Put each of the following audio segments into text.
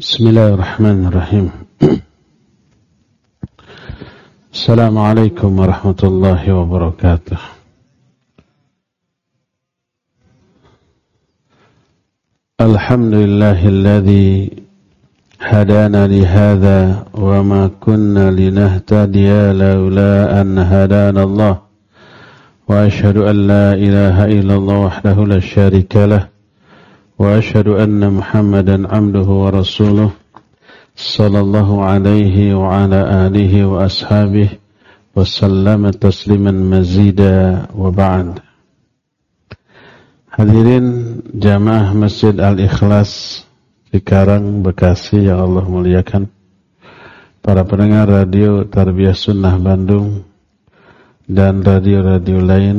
بسم الله الرحمن الرحيم. السلام عليكم ورحمة الله وبركاته. الحمد لله الذي هدانا لهذا وما كنا لنهتدي لولا أن هدانا الله. وأشهد أن لا إله إلا الله وحده لا شريك له. وأشهد أن محمدا عبده ورسوله صلى الله عليه وعلى آله وأصحابه وسلم تسليما مزيدا وبعد Hadirin jamaah Masjid Al-Ikhlas Cikarang, Bekasi yang Allah muliakan Para pendengar radio Tarbiyah Sunnah Bandung Dan radio-radio lain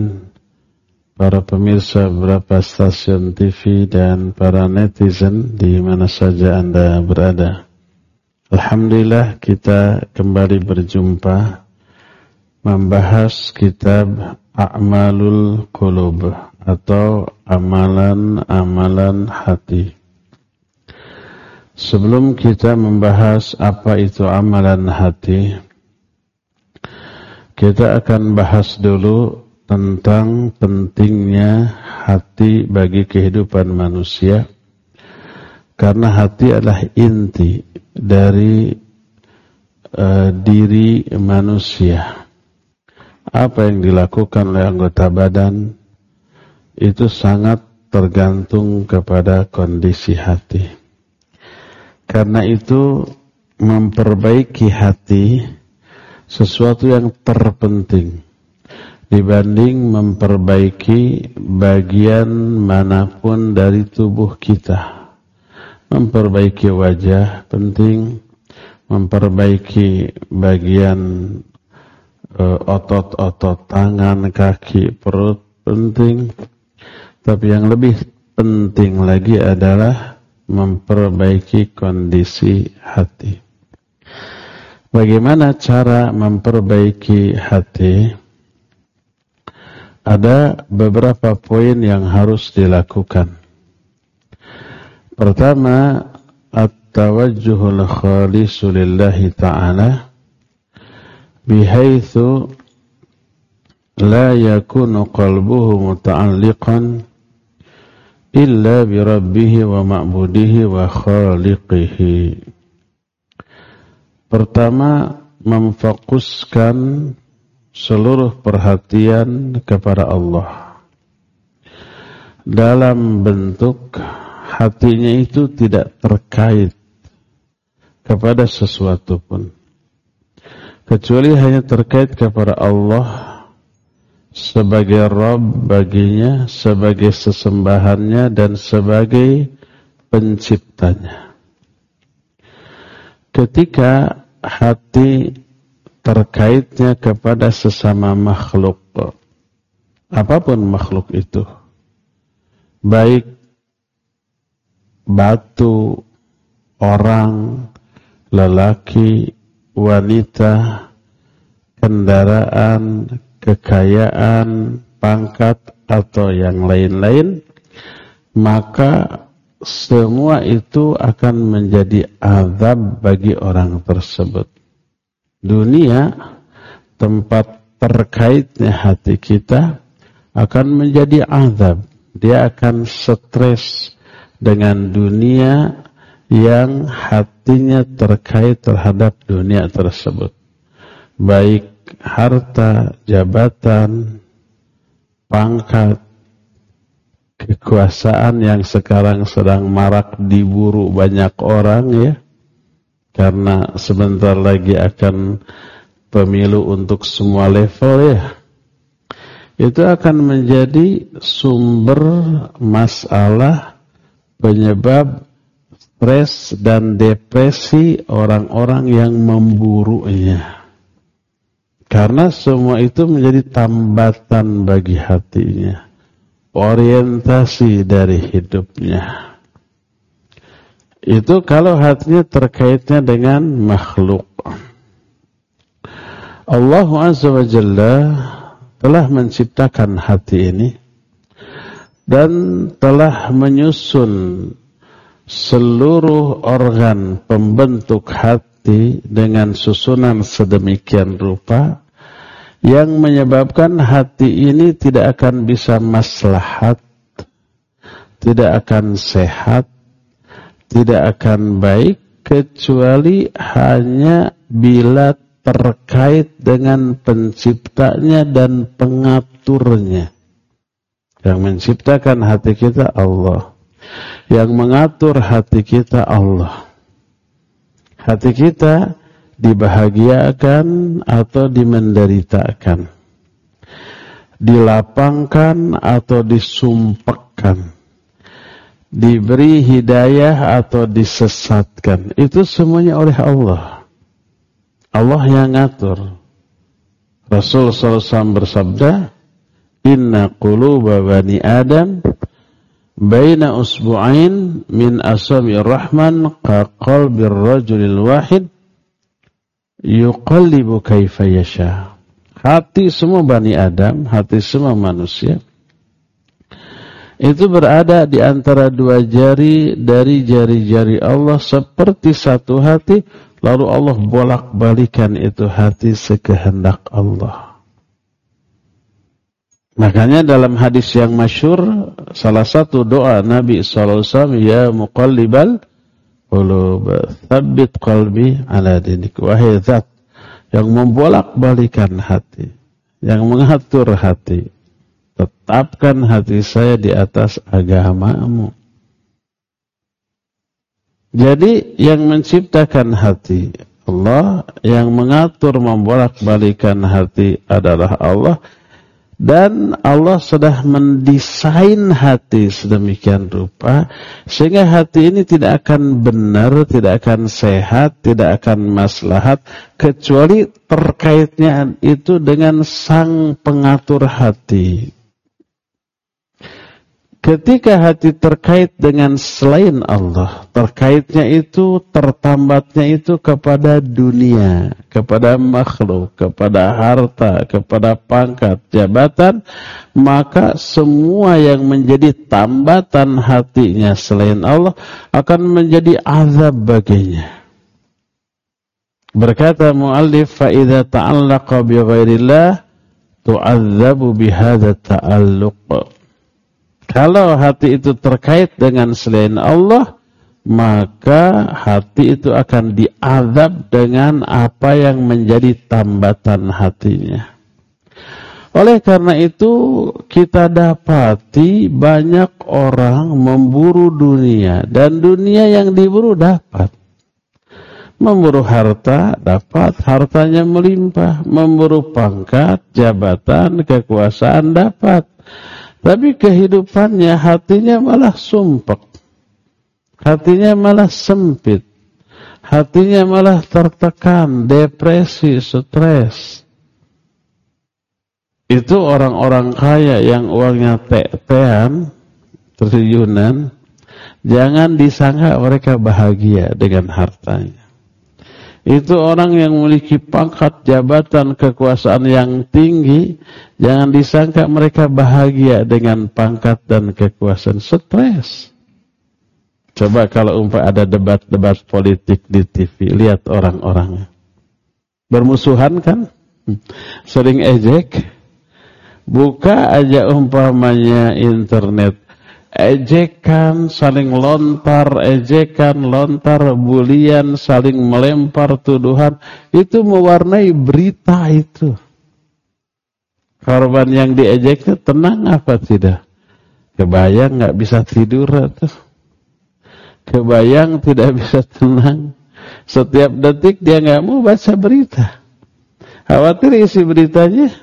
Para pemirsa beberapa stasiun TV dan para netizen di mana saja Anda berada Alhamdulillah kita kembali berjumpa Membahas kitab A'malul Qulub atau amalan-amalan hati. Sebelum kita membahas apa itu amalan hati, kita akan bahas dulu tentang pentingnya hati bagi kehidupan manusia. Karena hati adalah inti dari uh, diri manusia. Apa yang dilakukan oleh anggota badan itu sangat tergantung kepada kondisi hati. Karena itu memperbaiki hati sesuatu yang terpenting dibanding memperbaiki bagian mana pun dari tubuh kita. Memperbaiki wajah penting, memperbaiki bagian eh, otot-otot tangan, kaki, perut penting, tapi yang lebih penting lagi adalah memperbaiki kondisi hati. Bagaimana cara memperbaiki hati? Ada beberapa poin yang harus dilakukan. Pertama, at-tawajjuhul khalisu lillahi ta'ala bihaitsu la yakunu qalbuhu muta'alliqan illa bi rabbihi wa ma'budihi wa khaliqihi. Pertama, memfokuskan seluruh perhatian kepada Allah. Dalam bentuk hatinya itu tidak terkait kepada sesuatu pun. Kecuali hanya terkait kepada Allah sebagai Rabb baginya, sebagai sesembahannya dan sebagai penciptanya. Ketika hati terkaitnya kepada sesama makhluk, apa pun makhluk itu, baik batu, orang, lelaki, wanita, kendaraan, kekayaan, pangkat, atau yang lain-lain, maka semua itu akan menjadi azab bagi orang tersebut. Dunia, tempat terkaitnya hati kita, akan menjadi azab. Dia akan stres dengan dunia yang hatinya terkait terhadap dunia tersebut. Baik harta, jabatan, pangkat, kekuasaan yang sekarang sedang marak diburu banyak orang ya. Karena sebentar lagi akan pemilu untuk semua level ya. Itu akan menjadi sumber masalah penyebab stres dan depresi orang-orang yang memburunya. Karena semua itu menjadi tambatan bagi hatinya. Orientasi dari hidupnya. Itu kalau hatinya terkaitnya dengan makhluk. Allah Azza wa Jalla telah menciptakan hati ini dan telah menyusun seluruh organ pembentuk hati dengan susunan sedemikian rupa yang menyebabkan hati ini tidak akan bisa maslahat, tidak akan sehat, tidak akan baik kecuali hanya bila terkait dengan penciptanya dan pengaturnya. Yang menciptakan hati kita Allah. Yang mengatur hati kita Allah. Hati kita dibahagiakan atau dimenderitakan. Dilapangkan atau disumpekkan. Diberi hidayah atau disesatkan. Itu semuanya oleh Allah. Allah yang ngatur. Rasul SAW bersabda, Inna quluba bani Adam baina usbu'ain min asami rahman ka qalbir rajulil wahid yuqallibu kaifa yasha. Hati semua Bani Adam, hati semua manusia itu berada di antara dua jari dari jari-jari Allah seperti satu hati lalu Allah bolak-balikan itu hati sekehendak Allah. Makanya dalam hadis yang masyur salah satu doa Nabi wasallam ya muqallibal qulub tsabbit qalbi ala dinik wahai zat yang membolak-balikan hati yang mengatur hati tetapkan hati saya di atas agamamu jadi yang menciptakan hati Allah yang mengatur membolak-balikan hati adalah Allah dan Allah sudah mendesain hati sedemikian rupa sehingga hati ini tidak akan benar, tidak akan sehat, tidak akan maslahat kecuali terkaitnya itu dengan sang pengatur hati. Ketika hati terkait dengan selain Allah, terkaitnya itu, tertambatnya itu kepada dunia, kepada makhluk, kepada harta, kepada pangkat, jabatan, maka semua yang menjadi tambatan hatinya selain Allah akan menjadi azab baginya. Berkata muallif fa idza ta'allaqa bi ghairillah tu'adzabu bihadza. Kalau hati itu terkait dengan selain Allah, maka hati itu akan diazab dengan apa yang menjadi tambatan hatinya. Oleh karena itu kita dapati banyak orang memburu dunia dan dunia yang diburu dapat. Memburu harta dapat, hartanya melimpah. Memburu pangkat, jabatan, kekuasaan dapat. Tapi kehidupannya hatinya malah sumpek. Hatinya malah sempit. Hatinya malah tertekan, depresi, stres. Itu orang-orang kaya yang uangnya te-tean, triliunan. Jangan disangka mereka bahagia dengan hartanya. Itu orang yang memiliki pangkat jabatan kekuasaan yang tinggi, jangan disangka mereka bahagia dengan pangkat dan kekuasaan stres. Coba kalau umpah ada debat-debat politik di TV, lihat orang-orangnya. Bermusuhan kan? Sering ejek. Buka aja umpamanya internet ejekan, saling lontar, ejekan, lontar, bulian, saling melempar tuduhan, itu mewarnai berita itu. Korban yang diejek itu tenang apa tidak? Kebayang nggak bisa tidur atau Kebayang tidak bisa tenang. Setiap detik dia nggak mau baca berita. Khawatir isi beritanya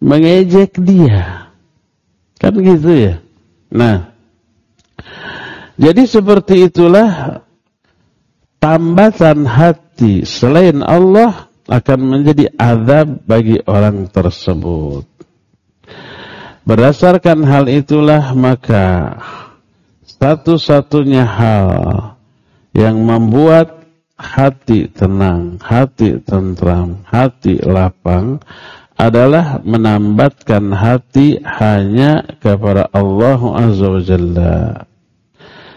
mengejek dia. Kan gitu ya. Nah, jadi seperti itulah tambatan hati selain Allah akan menjadi azab bagi orang tersebut. Berdasarkan hal itulah maka satu-satunya hal yang membuat hati tenang, hati tentram, hati lapang adalah menambatkan hati hanya kepada Allah Azza wa Jalla.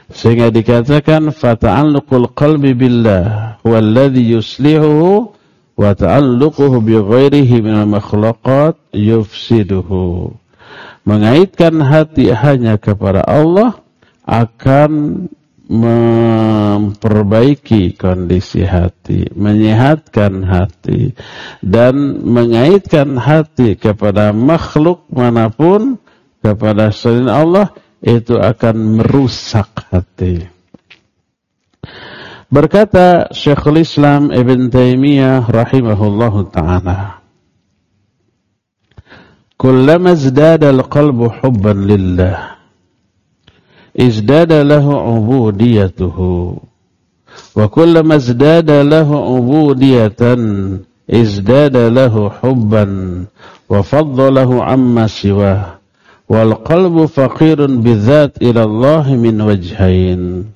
Sehingga dikatakan fata'alluqul qalbi billah huwallazi yuslihuhu wa ta'alluquhu bi ghairihi minal makhluqat yufsiduhu. Mengaitkan hati hanya kepada Allah akan memperbaiki kondisi hati, menyehatkan hati dan mengaitkan hati kepada makhluk mana pun kepada selain Allah itu akan merusak hati. Berkata Syekhul Islam Ibn Taimiyah rahimahullahu taala Kullama izdada al-qalbu hubban lillah izdada lahu ubudiyatuhu wa kullama izdada lahu ubudiyatan izdada lahu hubban wa faddalahu amma siwah wal qalbu faqirun bidzat ila Allah min wajhain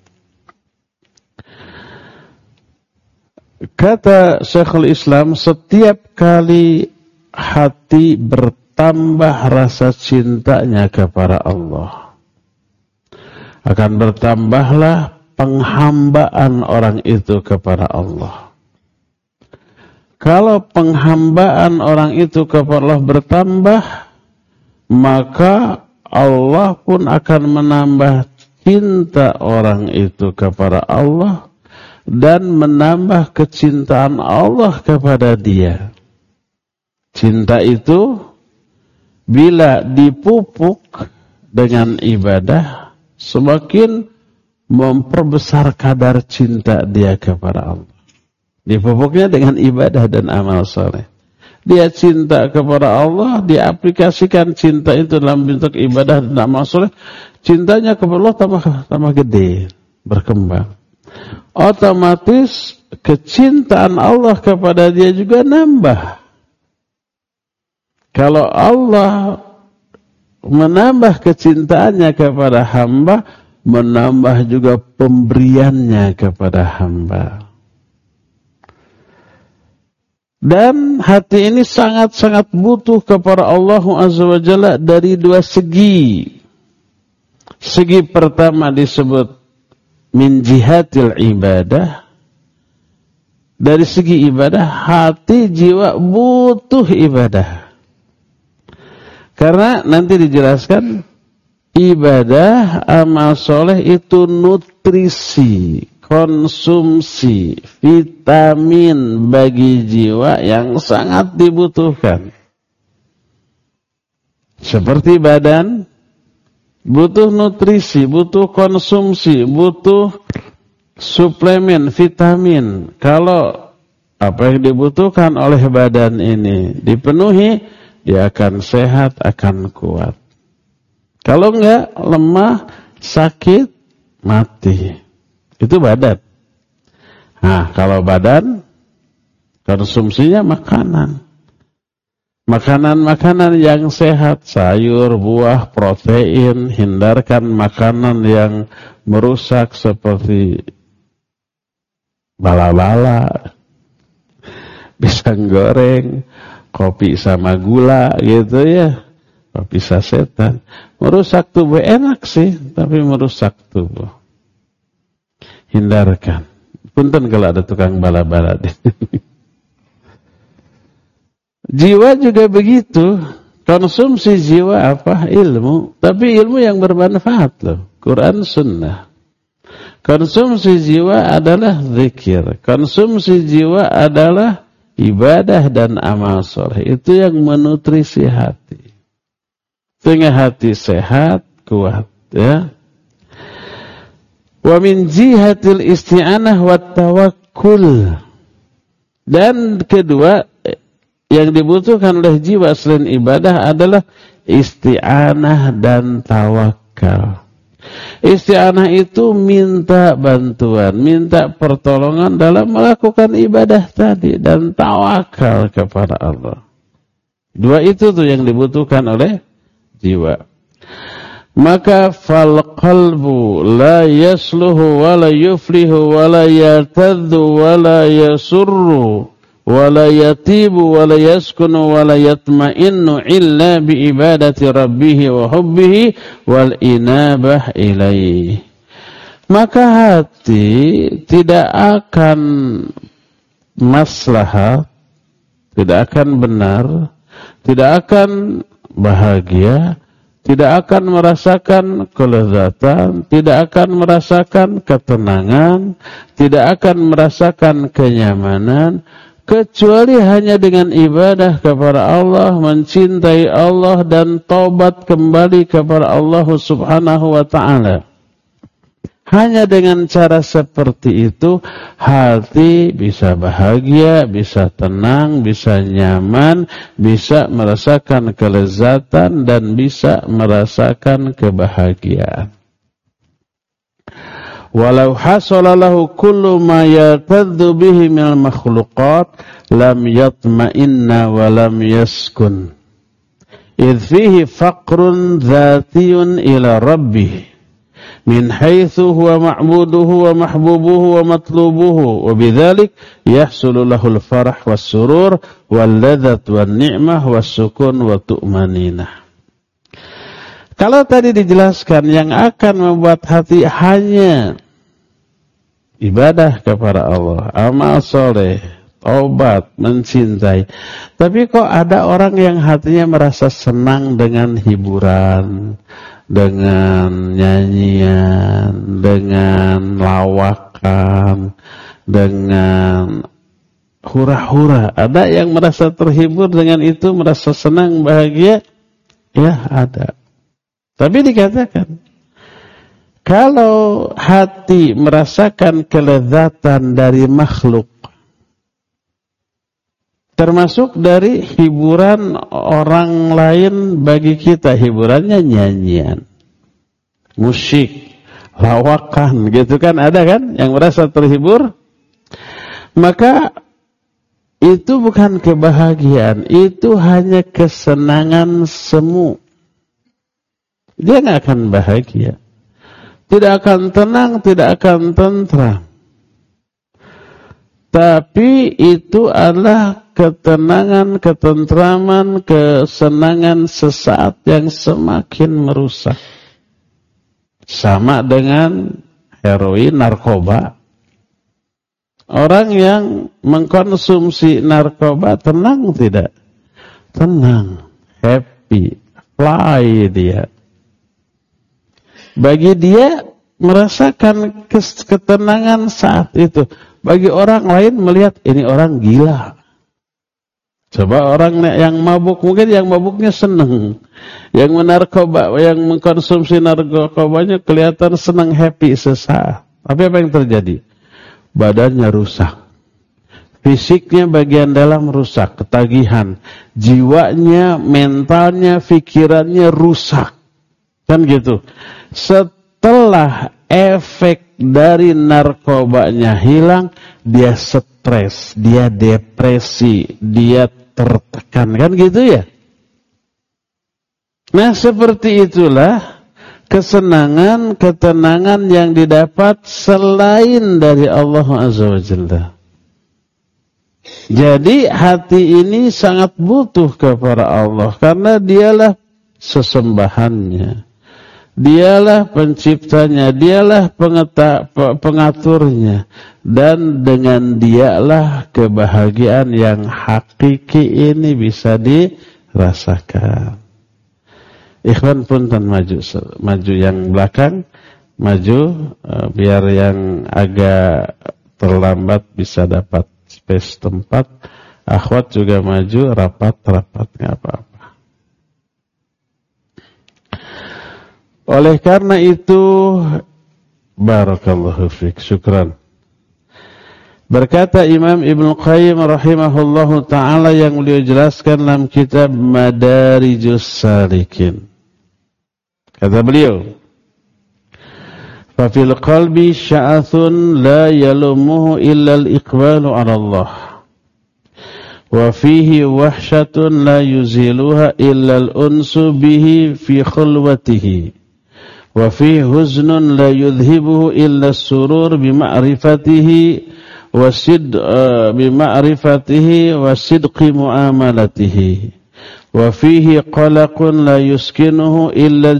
Kata Syekhul Islam, setiap kali hati bertambah rasa cintanya kepada Allah, akan bertambahlah penghambaan orang itu kepada Allah. Kalau penghambaan orang itu kepada Allah bertambah, maka Allah pun akan menambah cinta orang itu kepada Allah dan menambah kecintaan Allah kepada dia. Cinta itu bila dipupuk dengan ibadah semakin memperbesar kadar cinta dia kepada Allah. Dipupuknya dengan ibadah dan amal soleh. Dia cinta kepada Allah, diaplikasikan cinta itu dalam bentuk ibadah dan amal soleh. Cintanya kepada Allah tambah, tambah gede, berkembang otomatis kecintaan Allah kepada dia juga nambah. Kalau Allah menambah kecintaannya kepada hamba, menambah juga pemberiannya kepada hamba. Dan hati ini sangat-sangat butuh kepada Allah Azza wa Jalla dari dua segi. Segi pertama disebut min jihatil ibadah dari segi ibadah hati jiwa butuh ibadah karena nanti dijelaskan ibadah amal soleh itu nutrisi konsumsi vitamin bagi jiwa yang sangat dibutuhkan seperti badan butuh nutrisi, butuh konsumsi, butuh suplemen, vitamin. Kalau apa yang dibutuhkan oleh badan ini dipenuhi, dia akan sehat, akan kuat. Kalau enggak, lemah, sakit, mati. Itu badan. Nah, kalau badan, konsumsinya makanan. Makanan-makanan yang sehat, sayur, buah, protein, hindarkan makanan yang merusak seperti bala-bala, pisang goreng, kopi sama gula gitu ya. Kopi sasetan. Merusak tubuh enak sih, tapi merusak tubuh. Hindarkan. Punten kalau ada tukang bala-bala. Jiwa juga begitu. Konsumsi jiwa apa? Ilmu. Tapi ilmu yang bermanfaat loh. Quran sunnah. Konsumsi jiwa adalah zikir. Konsumsi jiwa adalah ibadah dan amal soleh. Itu yang menutrisi hati. Sehingga hati sehat, kuat. Ya. Wa min jihatil isti'anah wa tawakkul. Dan kedua, yang dibutuhkan oleh jiwa selain ibadah adalah isti'anah dan tawakal. Isti'anah itu minta bantuan, minta pertolongan dalam melakukan ibadah tadi dan tawakal kepada Allah. Dua itu tuh yang dibutuhkan oleh jiwa. Maka fal qalbu la yasluhu wa la yuflihu wa la yataddu wa la yasurru wala yatibu wala yaskunu wala yatma'innu illa bi ibadati rabbih wa hubbihi maka hati tidak akan maslahat, tidak akan benar, tidak akan bahagia, tidak akan merasakan kelezatan, tidak akan merasakan ketenangan, tidak akan merasakan kenyamanan, kecuali hanya dengan ibadah kepada Allah, mencintai Allah dan taubat kembali kepada Allah Subhanahu wa taala. Hanya dengan cara seperti itu hati bisa bahagia, bisa tenang, bisa nyaman, bisa merasakan kelezatan dan bisa merasakan kebahagiaan. Walau hasalalahu kullu ma yataddu bihi minal makhluqat lam yatma'inna wa lam yaskun. Idh fihi faqrun dhatiyun ila rabbih من حيث هو معبوده ومحبوبه ومطلوبه وبذلك يحصل له الفرح والسرور واللذة والنعمة والسكون والتؤمنينة Kalau tadi dijelaskan yang akan membuat hati hanya ibadah kepada Allah, amal soleh, taubat, mencintai. Tapi kok ada orang yang hatinya merasa senang dengan hiburan, dengan nyanyian, dengan lawakan, dengan hura-hura. Ada yang merasa terhibur dengan itu, merasa senang, bahagia? Ya, ada. Tapi dikatakan, kalau hati merasakan kelezatan dari makhluk, termasuk dari hiburan orang lain bagi kita hiburannya nyanyian musik lawakan gitu kan? Ada kan yang merasa terhibur? Maka itu bukan kebahagiaan itu hanya kesenangan semu dia nggak akan bahagia tidak akan tenang tidak akan tentram tapi itu adalah ketenangan, ketentraman, kesenangan sesaat yang semakin merusak. Sama dengan heroin, narkoba. Orang yang mengkonsumsi narkoba tenang tidak? Tenang, happy, fly dia. Bagi dia merasakan ketenangan saat itu. Bagi orang lain melihat ini orang gila. Coba orang yang mabuk, mungkin yang mabuknya senang. Yang menarkoba, yang mengkonsumsi narkobanya kelihatan senang, happy sesaat. Tapi apa yang terjadi? Badannya rusak. Fisiknya bagian dalam rusak, ketagihan. Jiwanya, mentalnya, pikirannya rusak. Kan gitu. Setelah efek dari narkobanya hilang, dia stres, dia depresi, dia tertekan. Kan gitu ya? Nah seperti itulah kesenangan, ketenangan yang didapat selain dari Allah Azza wa Jalla. Jadi hati ini sangat butuh kepada Allah karena dialah sesembahannya. Dialah penciptanya, dialah pengaturnya. Dan dengan dialah kebahagiaan yang hakiki ini bisa dirasakan. Ikhwan punten maju, maju yang belakang, maju uh, biar yang agak terlambat bisa dapat space tempat. Akhwat juga maju, rapat-rapat nggak apa-apa. Oleh karena itu barakallahu fiik. Syukran. Berkata Imam Ibn Qayyim rahimahullahu taala yang beliau jelaskan dalam kitab Madarijus Salikin. Kata beliau, "Fa fil qalbi sya'athun la yalumuhu illa al-iqbalu 'ala Allah." Wa fihi wahsyatun la yuziluha illa al-unsu bihi fi khulwatihi. وفي حزن لا يذهبه إلا السرور بمعرفته وصدق آه، بمعرفته وصدق معاملته وفيه قلق لا يسكنه إلا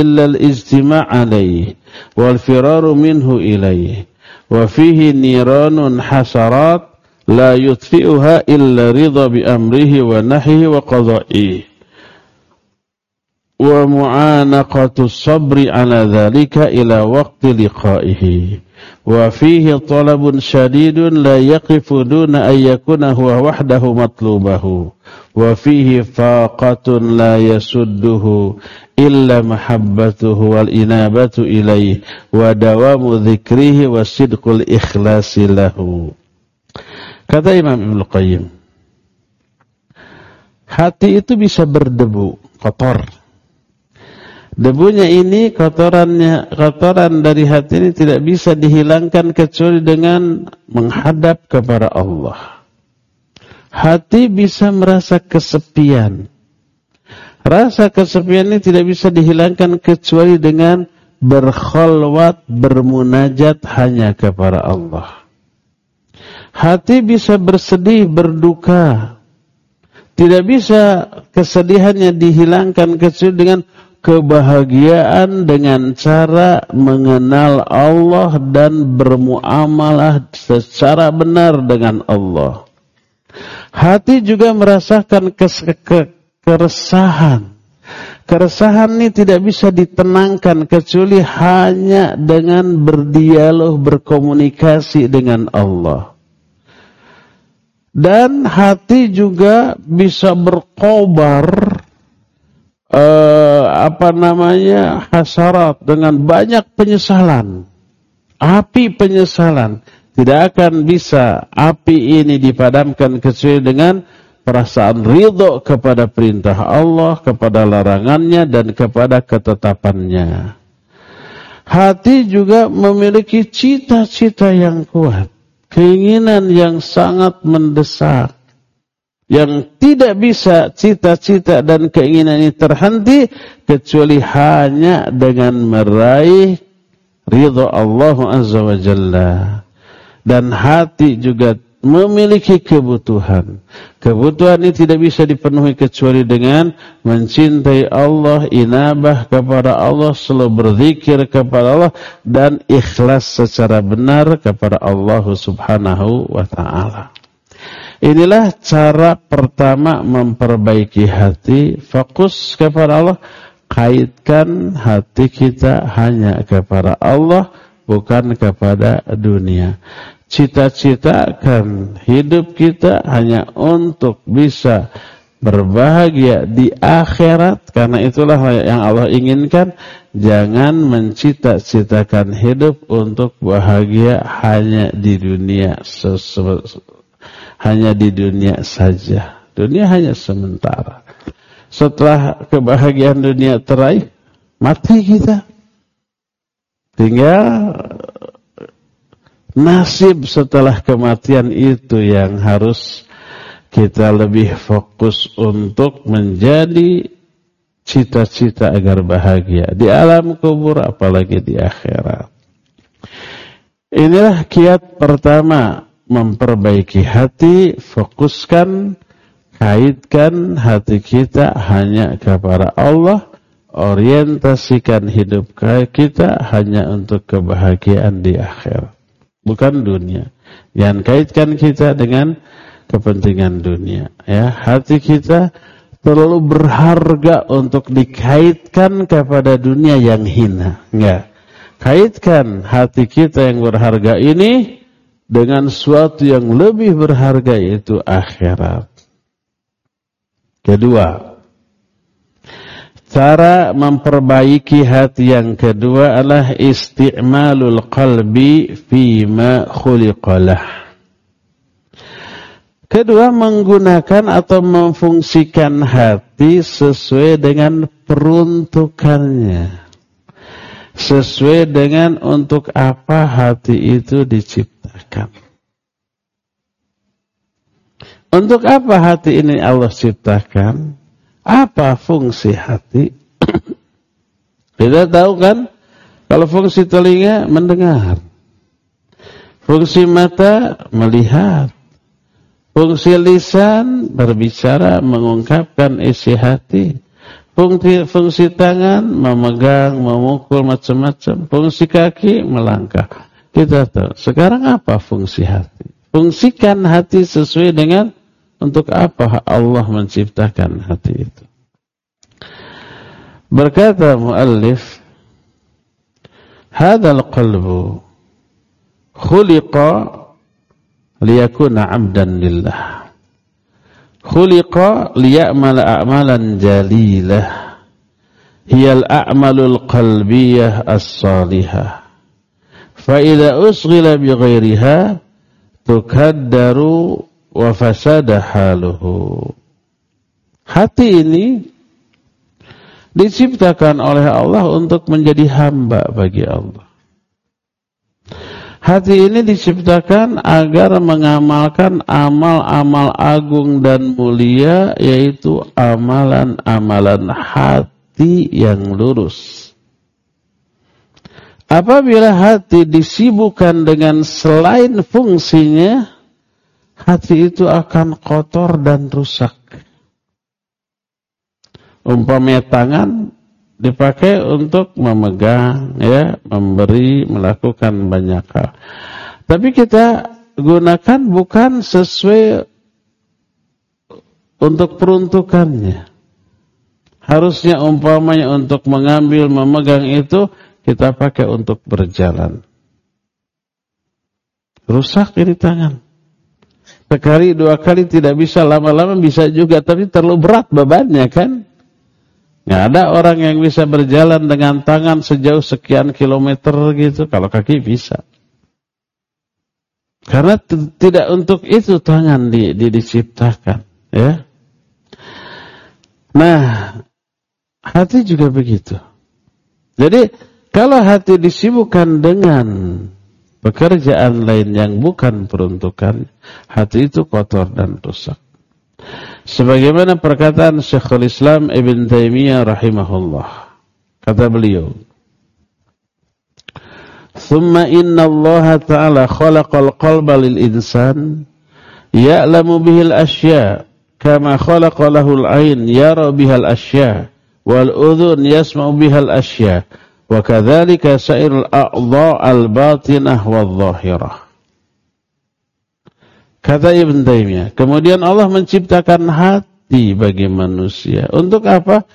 إلا الاجتماع عليه والفرار منه إليه. وفيه نيران حسرات لا يطفئها إلا رضا بأمره ونحيه وقضائه. Waqti liqa'ihi wa fihi talabun shadidun la yaqifu duna an yakuna huwa wahdahu matlubahu wa fihi faqatun la yasudduhu illa mahabbatuhu wal inabatu ilaih wa dawamu dhikrihi wa sidqul ikhlasi lahu kata Imam Ibnu Qayyim hati itu bisa berdebu kotor Debunya ini kotorannya kotoran dari hati ini tidak bisa dihilangkan kecuali dengan menghadap kepada Allah. Hati bisa merasa kesepian. Rasa kesepian ini tidak bisa dihilangkan kecuali dengan berkholwat, bermunajat hanya kepada Allah. Hati bisa bersedih, berduka. Tidak bisa kesedihannya dihilangkan kecuali dengan kebahagiaan dengan cara mengenal Allah dan bermuamalah secara benar dengan Allah. Hati juga merasakan keresahan. Keresahan ini tidak bisa ditenangkan kecuali hanya dengan berdialog, berkomunikasi dengan Allah. Dan hati juga bisa berkobar uh, apa namanya hasarat dengan banyak penyesalan. Api penyesalan tidak akan bisa api ini dipadamkan kecuali dengan perasaan ridho kepada perintah Allah, kepada larangannya dan kepada ketetapannya. Hati juga memiliki cita-cita yang kuat, keinginan yang sangat mendesak yang tidak bisa cita-cita dan keinginan ini terhenti kecuali hanya dengan meraih ridha Allah Azza wa Jalla. Dan hati juga memiliki kebutuhan. Kebutuhan ini tidak bisa dipenuhi kecuali dengan mencintai Allah, inabah kepada Allah, selalu berzikir kepada Allah dan ikhlas secara benar kepada Allah Subhanahu wa taala. Inilah cara pertama memperbaiki hati, fokus kepada Allah, kaitkan hati kita hanya kepada Allah, bukan kepada dunia. Cita-citakan hidup kita hanya untuk bisa berbahagia di akhirat. Karena itulah yang Allah inginkan. Jangan mencita-citakan hidup untuk bahagia hanya di dunia hanya di dunia saja. Dunia hanya sementara. Setelah kebahagiaan dunia teraih, mati kita. Tinggal nasib setelah kematian itu yang harus kita lebih fokus untuk menjadi cita-cita agar bahagia di alam kubur apalagi di akhirat. Inilah kiat pertama memperbaiki hati, fokuskan, kaitkan hati kita hanya kepada Allah, orientasikan hidup kita hanya untuk kebahagiaan di akhir, bukan dunia. Yang kaitkan kita dengan kepentingan dunia. Ya, hati kita terlalu berharga untuk dikaitkan kepada dunia yang hina. Enggak. Kaitkan hati kita yang berharga ini dengan suatu yang lebih berharga yaitu akhirat. Kedua, cara memperbaiki hati yang kedua adalah isti'malul qalbi fima khuliqalah. Kedua, menggunakan atau memfungsikan hati sesuai dengan peruntukannya sesuai dengan untuk apa hati itu diciptakan. Untuk apa hati ini Allah ciptakan? Apa fungsi hati? Kita tahu kan? Kalau fungsi telinga mendengar. Fungsi mata melihat. Fungsi lisan berbicara mengungkapkan isi hati. Fungsi, fungsi tangan memegang, memukul macam-macam. Fungsi kaki melangkah. Kita tahu. Sekarang apa fungsi hati? Fungsikan hati sesuai dengan untuk apa Allah menciptakan hati itu. Berkata muallif, "Hadzal qalbu khuliqa liyakuna 'abdan lillah." khuliqa liya'mala a'malan jalilah hiyal a'malul qalbiyah as-salihah fa idza usghila bi ghairiha tukaddaru wa fasada haluhu hati ini diciptakan oleh Allah untuk menjadi hamba bagi Allah Hati ini diciptakan agar mengamalkan amal-amal agung dan mulia yaitu amalan-amalan hati yang lurus. Apabila hati disibukkan dengan selain fungsinya, hati itu akan kotor dan rusak. Umpamanya tangan dipakai untuk memegang, ya, memberi, melakukan banyak hal. Tapi kita gunakan bukan sesuai untuk peruntukannya. Harusnya umpamanya untuk mengambil, memegang itu kita pakai untuk berjalan. Rusak ini tangan. Sekali dua kali tidak bisa, lama-lama bisa juga, tapi terlalu berat bebannya kan? Nggak ada orang yang bisa berjalan dengan tangan sejauh sekian kilometer gitu. Kalau kaki bisa. Karena tidak untuk itu tangan di, di, diciptakan. Ya. Nah, hati juga begitu. Jadi, kalau hati disibukkan dengan pekerjaan lain yang bukan peruntukan, hati itu kotor dan rusak. Sebagaimana perkataan Syekhul Islam Ibn Taimiyah rahimahullah. Kata beliau, ثم إن الله تعالى خلق القلب للإنسان يعلم به الأشياء كما خلق له العين يرى بها الأشياء والأذن يسمع بها الأشياء Wa kadzalika sa'irul a'dha al-batinah wadh-dhahirah. Kata Ibn Taymiyah kemudian Allah menciptakan hati bagi manusia. Untuk apa?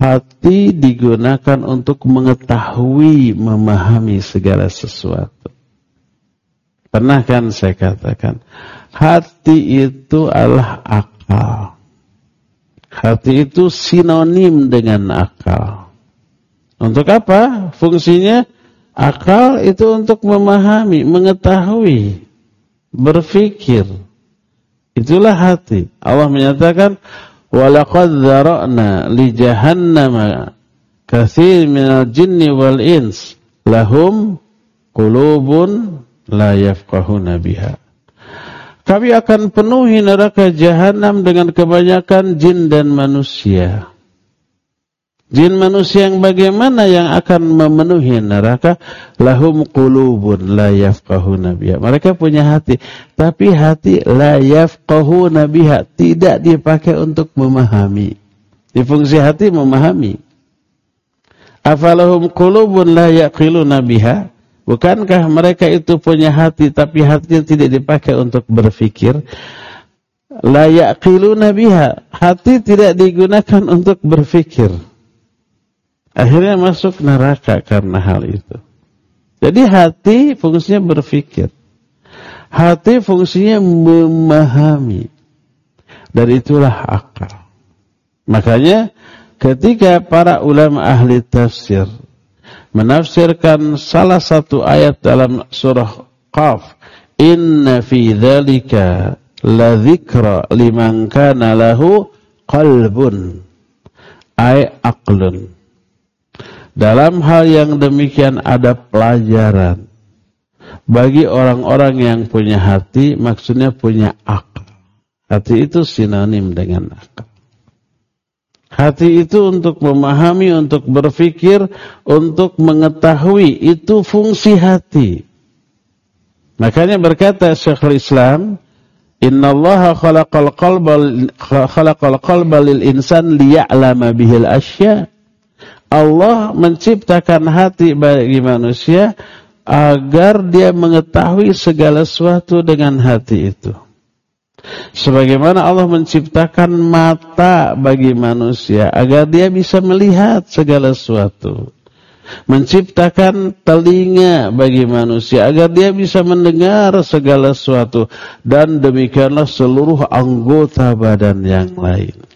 Hati digunakan untuk mengetahui, memahami segala sesuatu. Pernah kan saya katakan, hati itu adalah akal. Hati itu sinonim dengan akal. Untuk apa? Fungsinya akal itu untuk memahami, mengetahui berfikir. Itulah hati. Allah menyatakan walaqad dzara'na li jahannama katsir minal jinni wal ins lahum qulubun la yafqahuna biha. Kami akan penuhi neraka jahanam dengan kebanyakan jin dan manusia. Jin manusia yang bagaimana yang akan memenuhi neraka? Lahum qulubun la yafqahuna biha. Mereka punya hati, tapi hati la yafqahuna biha tidak dipakai untuk memahami. Di fungsi hati memahami. Afalahum qulubun la yaqiluna biha? Bukankah mereka itu punya hati tapi hatinya tidak dipakai untuk berfikir? La yaqiluna biha. Hati tidak digunakan untuk berfikir. Akhirnya masuk neraka karena hal itu. Jadi hati fungsinya berpikir. Hati fungsinya memahami. Dan itulah akal. Makanya ketika para ulama ahli tafsir menafsirkan salah satu ayat dalam surah Qaf, "Inna fi dzalika la dzikra liman kana lahu qalbun." Ay aqlun. Dalam hal yang demikian ada pelajaran. Bagi orang-orang yang punya hati, maksudnya punya akal. Hati itu sinonim dengan akal. Hati itu untuk memahami, untuk berpikir, untuk mengetahui. Itu fungsi hati. Makanya berkata Syekhul Islam, Innallaha khalaqal qalba khalaqal qalba lil insan liya'lama bihil asya. Allah menciptakan hati bagi manusia agar dia mengetahui segala sesuatu dengan hati itu. Sebagaimana Allah menciptakan mata bagi manusia agar dia bisa melihat segala sesuatu menciptakan telinga bagi manusia agar dia bisa mendengar segala sesuatu dan demikianlah seluruh anggota badan yang lain.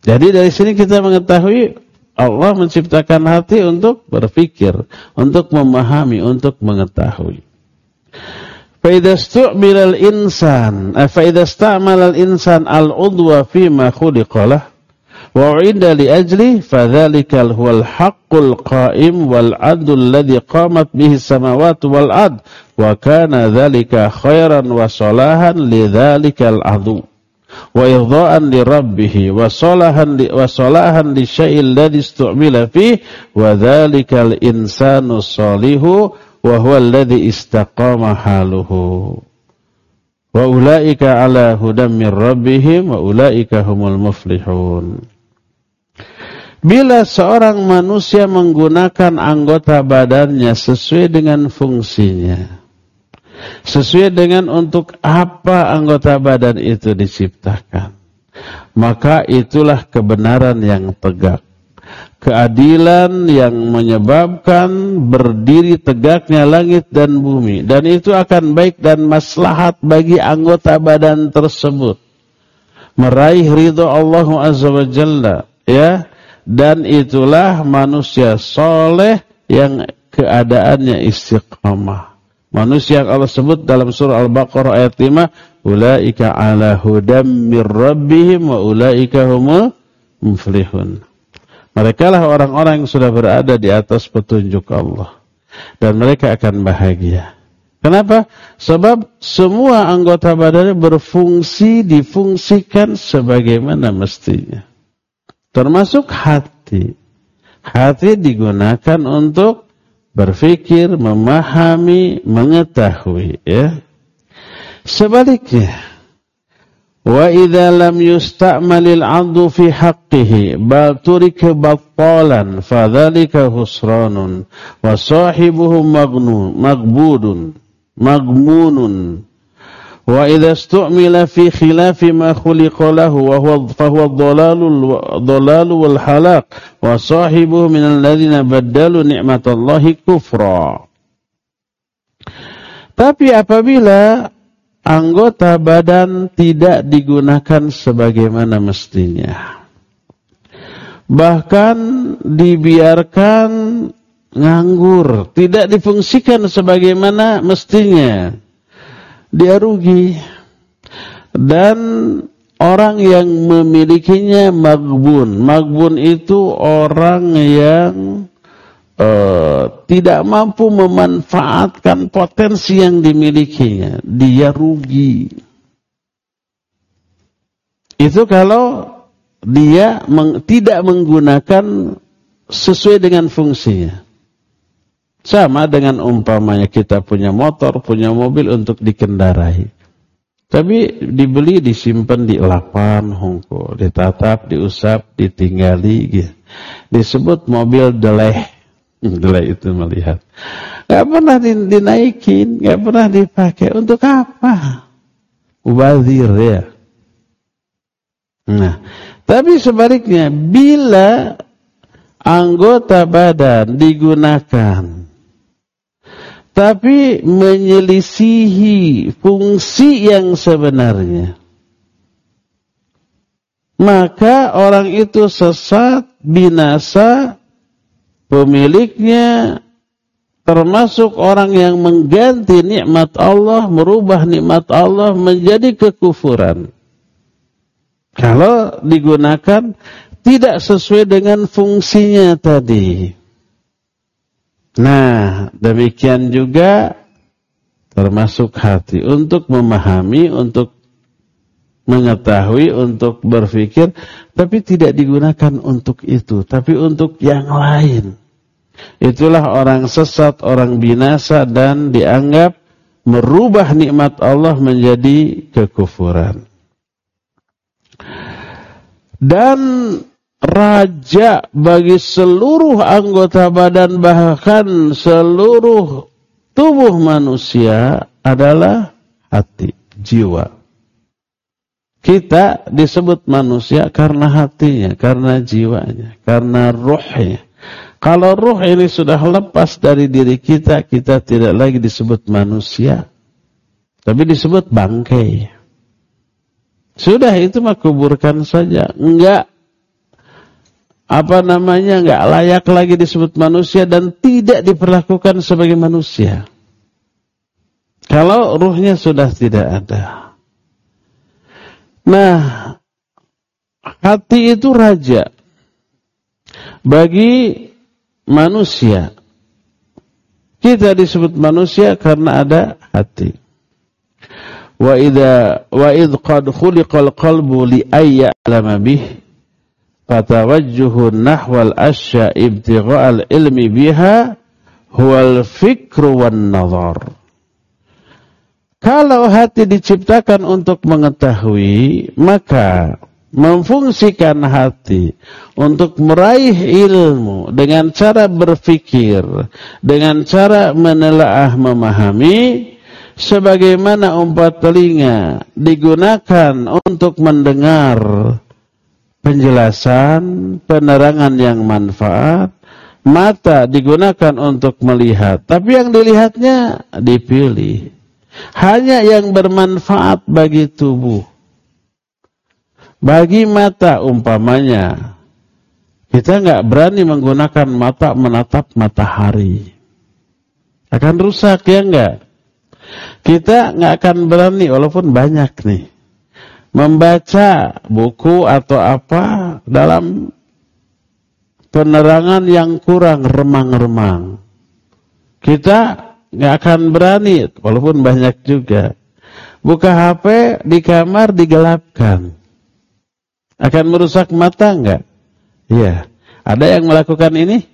Jadi dari sini kita mengetahui Allah menciptakan hati untuk berpikir, untuk memahami, untuk mengetahui. Faidastu Faidastu'milal insan, eh, faidasta'malal insan al-udwa fima khuliqalah, wa'inda li ajli fadhalikal huwal haqqul qa'im wal adul ladzi qamat bihi samawati wal ad, wa kana dzalika khairan wa salahan li dhalikal wa idha'an li rabbih wa salahan li wa salahan li syai'il ladzi istu'mila fi wa dzalikal insanu salihu wa huwa alladzi istaqama haluhu. Wa ulaika ala hudam min rabbihim wa ulaika humul muflihun. Bila seorang manusia menggunakan anggota badannya sesuai dengan fungsinya, sesuai dengan untuk apa anggota badan itu diciptakan, maka itulah kebenaran yang tegak. Keadilan yang menyebabkan berdiri tegaknya langit dan bumi. Dan itu akan baik dan maslahat bagi anggota badan tersebut. Meraih ridho Allah Azza wa Jalla. Ya, dan itulah manusia soleh yang keadaannya istiqamah. Manusia yang Allah sebut dalam surah Al-Baqarah ayat 5, ulaika ala hudam mir rabbihim wa ulaika humul muflihun. Mereka lah orang-orang yang sudah berada di atas petunjuk Allah dan mereka akan bahagia. Kenapa? Sebab semua anggota badannya berfungsi difungsikan sebagaimana mestinya. Termasuk hati. Hati digunakan untuk berpikir, memahami, mengetahui. Ya. Sebaliknya, wa idza lam yusta'malil 'abdu fi haqqihi bal turika battalan fadzalika husranun wa sahibuhu maghnun maghbudun maghmunun Wa idza stu'mila fi khilafi ma khuliqa lahu wa huwa fa huwa dhalalul dhalal wal halaq wa sahibuhu min alladziina baddalu ni'matallahi kufra. Tapi apabila anggota badan tidak digunakan sebagaimana mestinya. Bahkan dibiarkan nganggur, tidak difungsikan sebagaimana mestinya dia rugi. Dan orang yang memilikinya magbun. Magbun itu orang yang uh, tidak mampu memanfaatkan potensi yang dimilikinya. Dia rugi. Itu kalau dia meng, tidak menggunakan sesuai dengan fungsinya. Sama dengan umpamanya kita punya motor, punya mobil untuk dikendarai. Tapi dibeli, disimpan di lapan, hongko, ditatap, diusap, ditinggali. Gitu. Disebut mobil deleh. Deleh itu melihat. Gak pernah dinaikin, gak pernah dipakai. Untuk apa? Ubazir ya. Nah, tapi sebaliknya, bila anggota badan digunakan tapi menyelisihi fungsi yang sebenarnya. Maka orang itu sesat, binasa, pemiliknya termasuk orang yang mengganti nikmat Allah, merubah nikmat Allah menjadi kekufuran. Kalau digunakan tidak sesuai dengan fungsinya tadi. Nah, demikian juga termasuk hati untuk memahami, untuk mengetahui, untuk berpikir, tapi tidak digunakan untuk itu, tapi untuk yang lain. Itulah orang sesat, orang binasa dan dianggap merubah nikmat Allah menjadi kekufuran. Dan raja bagi seluruh anggota badan bahkan seluruh tubuh manusia adalah hati, jiwa. Kita disebut manusia karena hatinya, karena jiwanya, karena ruhnya. Kalau ruh ini sudah lepas dari diri kita, kita tidak lagi disebut manusia. Tapi disebut bangkai. Sudah itu mah kuburkan saja. Enggak apa namanya enggak layak lagi disebut manusia dan tidak diperlakukan sebagai manusia. Kalau ruhnya sudah tidak ada. Nah, hati itu raja bagi manusia. Kita disebut manusia karena ada hati. Wa idza wa id qad khuliqal qalbu li ayya'lama bih fatawajjuhu nahwal asya ibtigha'al ilmi biha huwal fikru wan nazar. Kalau hati diciptakan untuk mengetahui, maka memfungsikan hati untuk meraih ilmu dengan cara berpikir, dengan cara menelaah memahami, sebagaimana umpat telinga digunakan untuk mendengar penjelasan, penerangan yang manfaat, mata digunakan untuk melihat, tapi yang dilihatnya dipilih. Hanya yang bermanfaat bagi tubuh bagi mata umpamanya, kita nggak berani menggunakan mata menatap matahari. Akan rusak ya nggak? Kita nggak akan berani walaupun banyak nih membaca buku atau apa dalam penerangan yang kurang remang-remang. Kita nggak akan berani walaupun banyak juga buka HP di kamar digelapkan. Akan merusak mata enggak? Iya. Ada yang melakukan ini?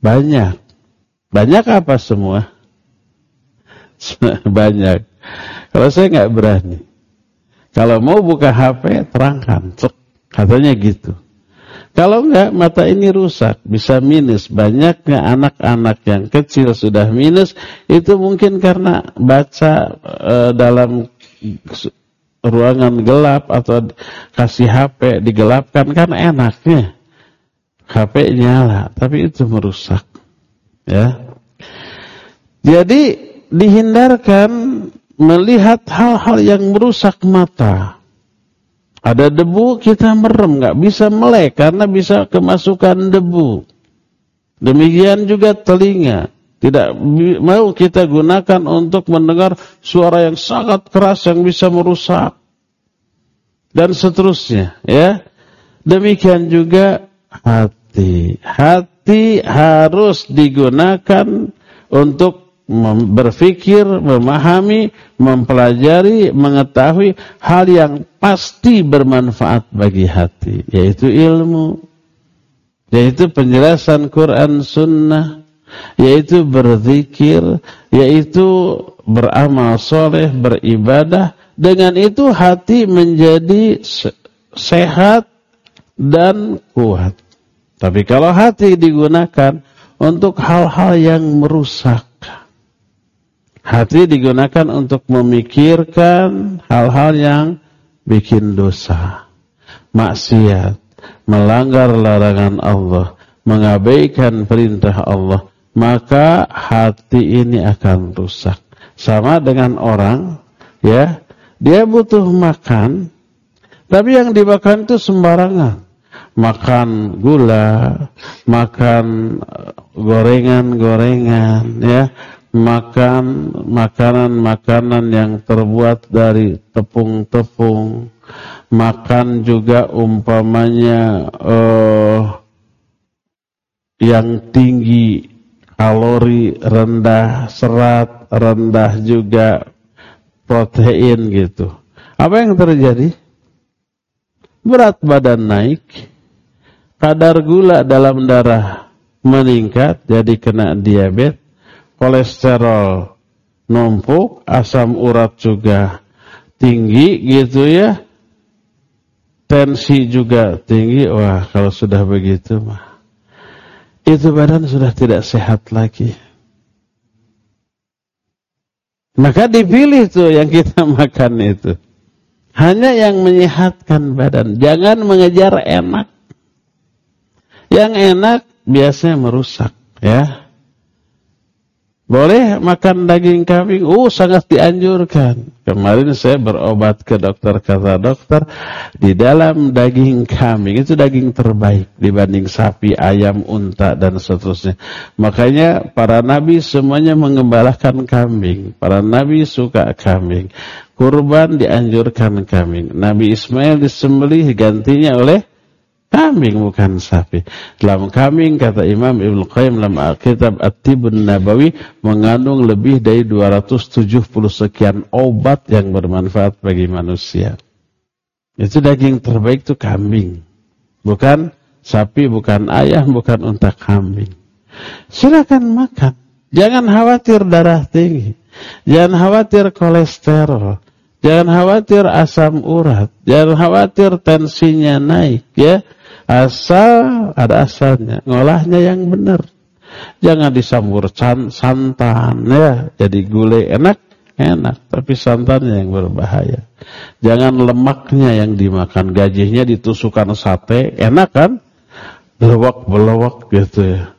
Banyak. Banyak apa semua? Banyak. Kalau saya enggak berani. Kalau mau buka HP, terangkan. Cek. Katanya gitu. Kalau enggak, mata ini rusak. Bisa minus. Banyaknya anak-anak yang kecil sudah minus. Itu mungkin karena baca e, dalam ruangan gelap atau kasih HP digelapkan kan enaknya. HP nyala, tapi itu merusak. Ya. Jadi dihindarkan melihat hal-hal yang merusak mata. Ada debu kita merem, nggak bisa melek karena bisa kemasukan debu. Demikian juga telinga. Tidak mau kita gunakan untuk mendengar suara yang sangat keras yang bisa merusak. Dan seterusnya. ya. Demikian juga hati. Hati harus digunakan untuk berpikir, memahami, mempelajari, mengetahui hal yang pasti bermanfaat bagi hati. Yaitu ilmu. Yaitu penjelasan Quran Sunnah yaitu berzikir, yaitu beramal soleh, beribadah. Dengan itu hati menjadi sehat dan kuat. Tapi kalau hati digunakan untuk hal-hal yang merusak, hati digunakan untuk memikirkan hal-hal yang bikin dosa, maksiat, melanggar larangan Allah, mengabaikan perintah Allah, maka hati ini akan rusak. Sama dengan orang, ya, dia butuh makan, tapi yang dimakan itu sembarangan. Makan gula, makan eh, gorengan-gorengan, ya, makan makanan-makanan yang terbuat dari tepung-tepung, makan juga umpamanya uh, yang tinggi kalori rendah, serat rendah juga protein gitu. Apa yang terjadi? Berat badan naik, kadar gula dalam darah meningkat, jadi kena diabetes, kolesterol numpuk, asam urat juga tinggi gitu ya. Tensi juga tinggi. Wah, kalau sudah begitu mah itu badan sudah tidak sehat lagi. Maka dipilih tuh yang kita makan itu. Hanya yang menyehatkan badan. Jangan mengejar enak. Yang enak biasanya merusak. Ya. Boleh makan daging kambing? Oh, sangat dianjurkan. Kemarin saya berobat ke dokter, kata dokter, di dalam daging kambing, itu daging terbaik dibanding sapi, ayam, unta, dan seterusnya. Makanya para nabi semuanya mengembalakan kambing. Para nabi suka kambing. Kurban dianjurkan kambing. Nabi Ismail disembelih gantinya oleh Kambing bukan sapi. Dalam kambing kata Imam Ibnu Qayyim dalam kitab At-Tibun Nabawi mengandung lebih dari 270 sekian obat yang bermanfaat bagi manusia. Itu daging terbaik itu kambing. Bukan sapi, bukan ayam, bukan unta kambing. Silakan makan. Jangan khawatir darah tinggi. Jangan khawatir kolesterol. Jangan khawatir asam urat. Jangan khawatir tensinya naik ya. Asal ada asalnya, ngolahnya yang benar. Jangan disambur santan ya, jadi gulai enak, enak, tapi santannya yang berbahaya. Jangan lemaknya yang dimakan, gajinya ditusukkan sate, enak kan? Belewak-belewak gitu ya.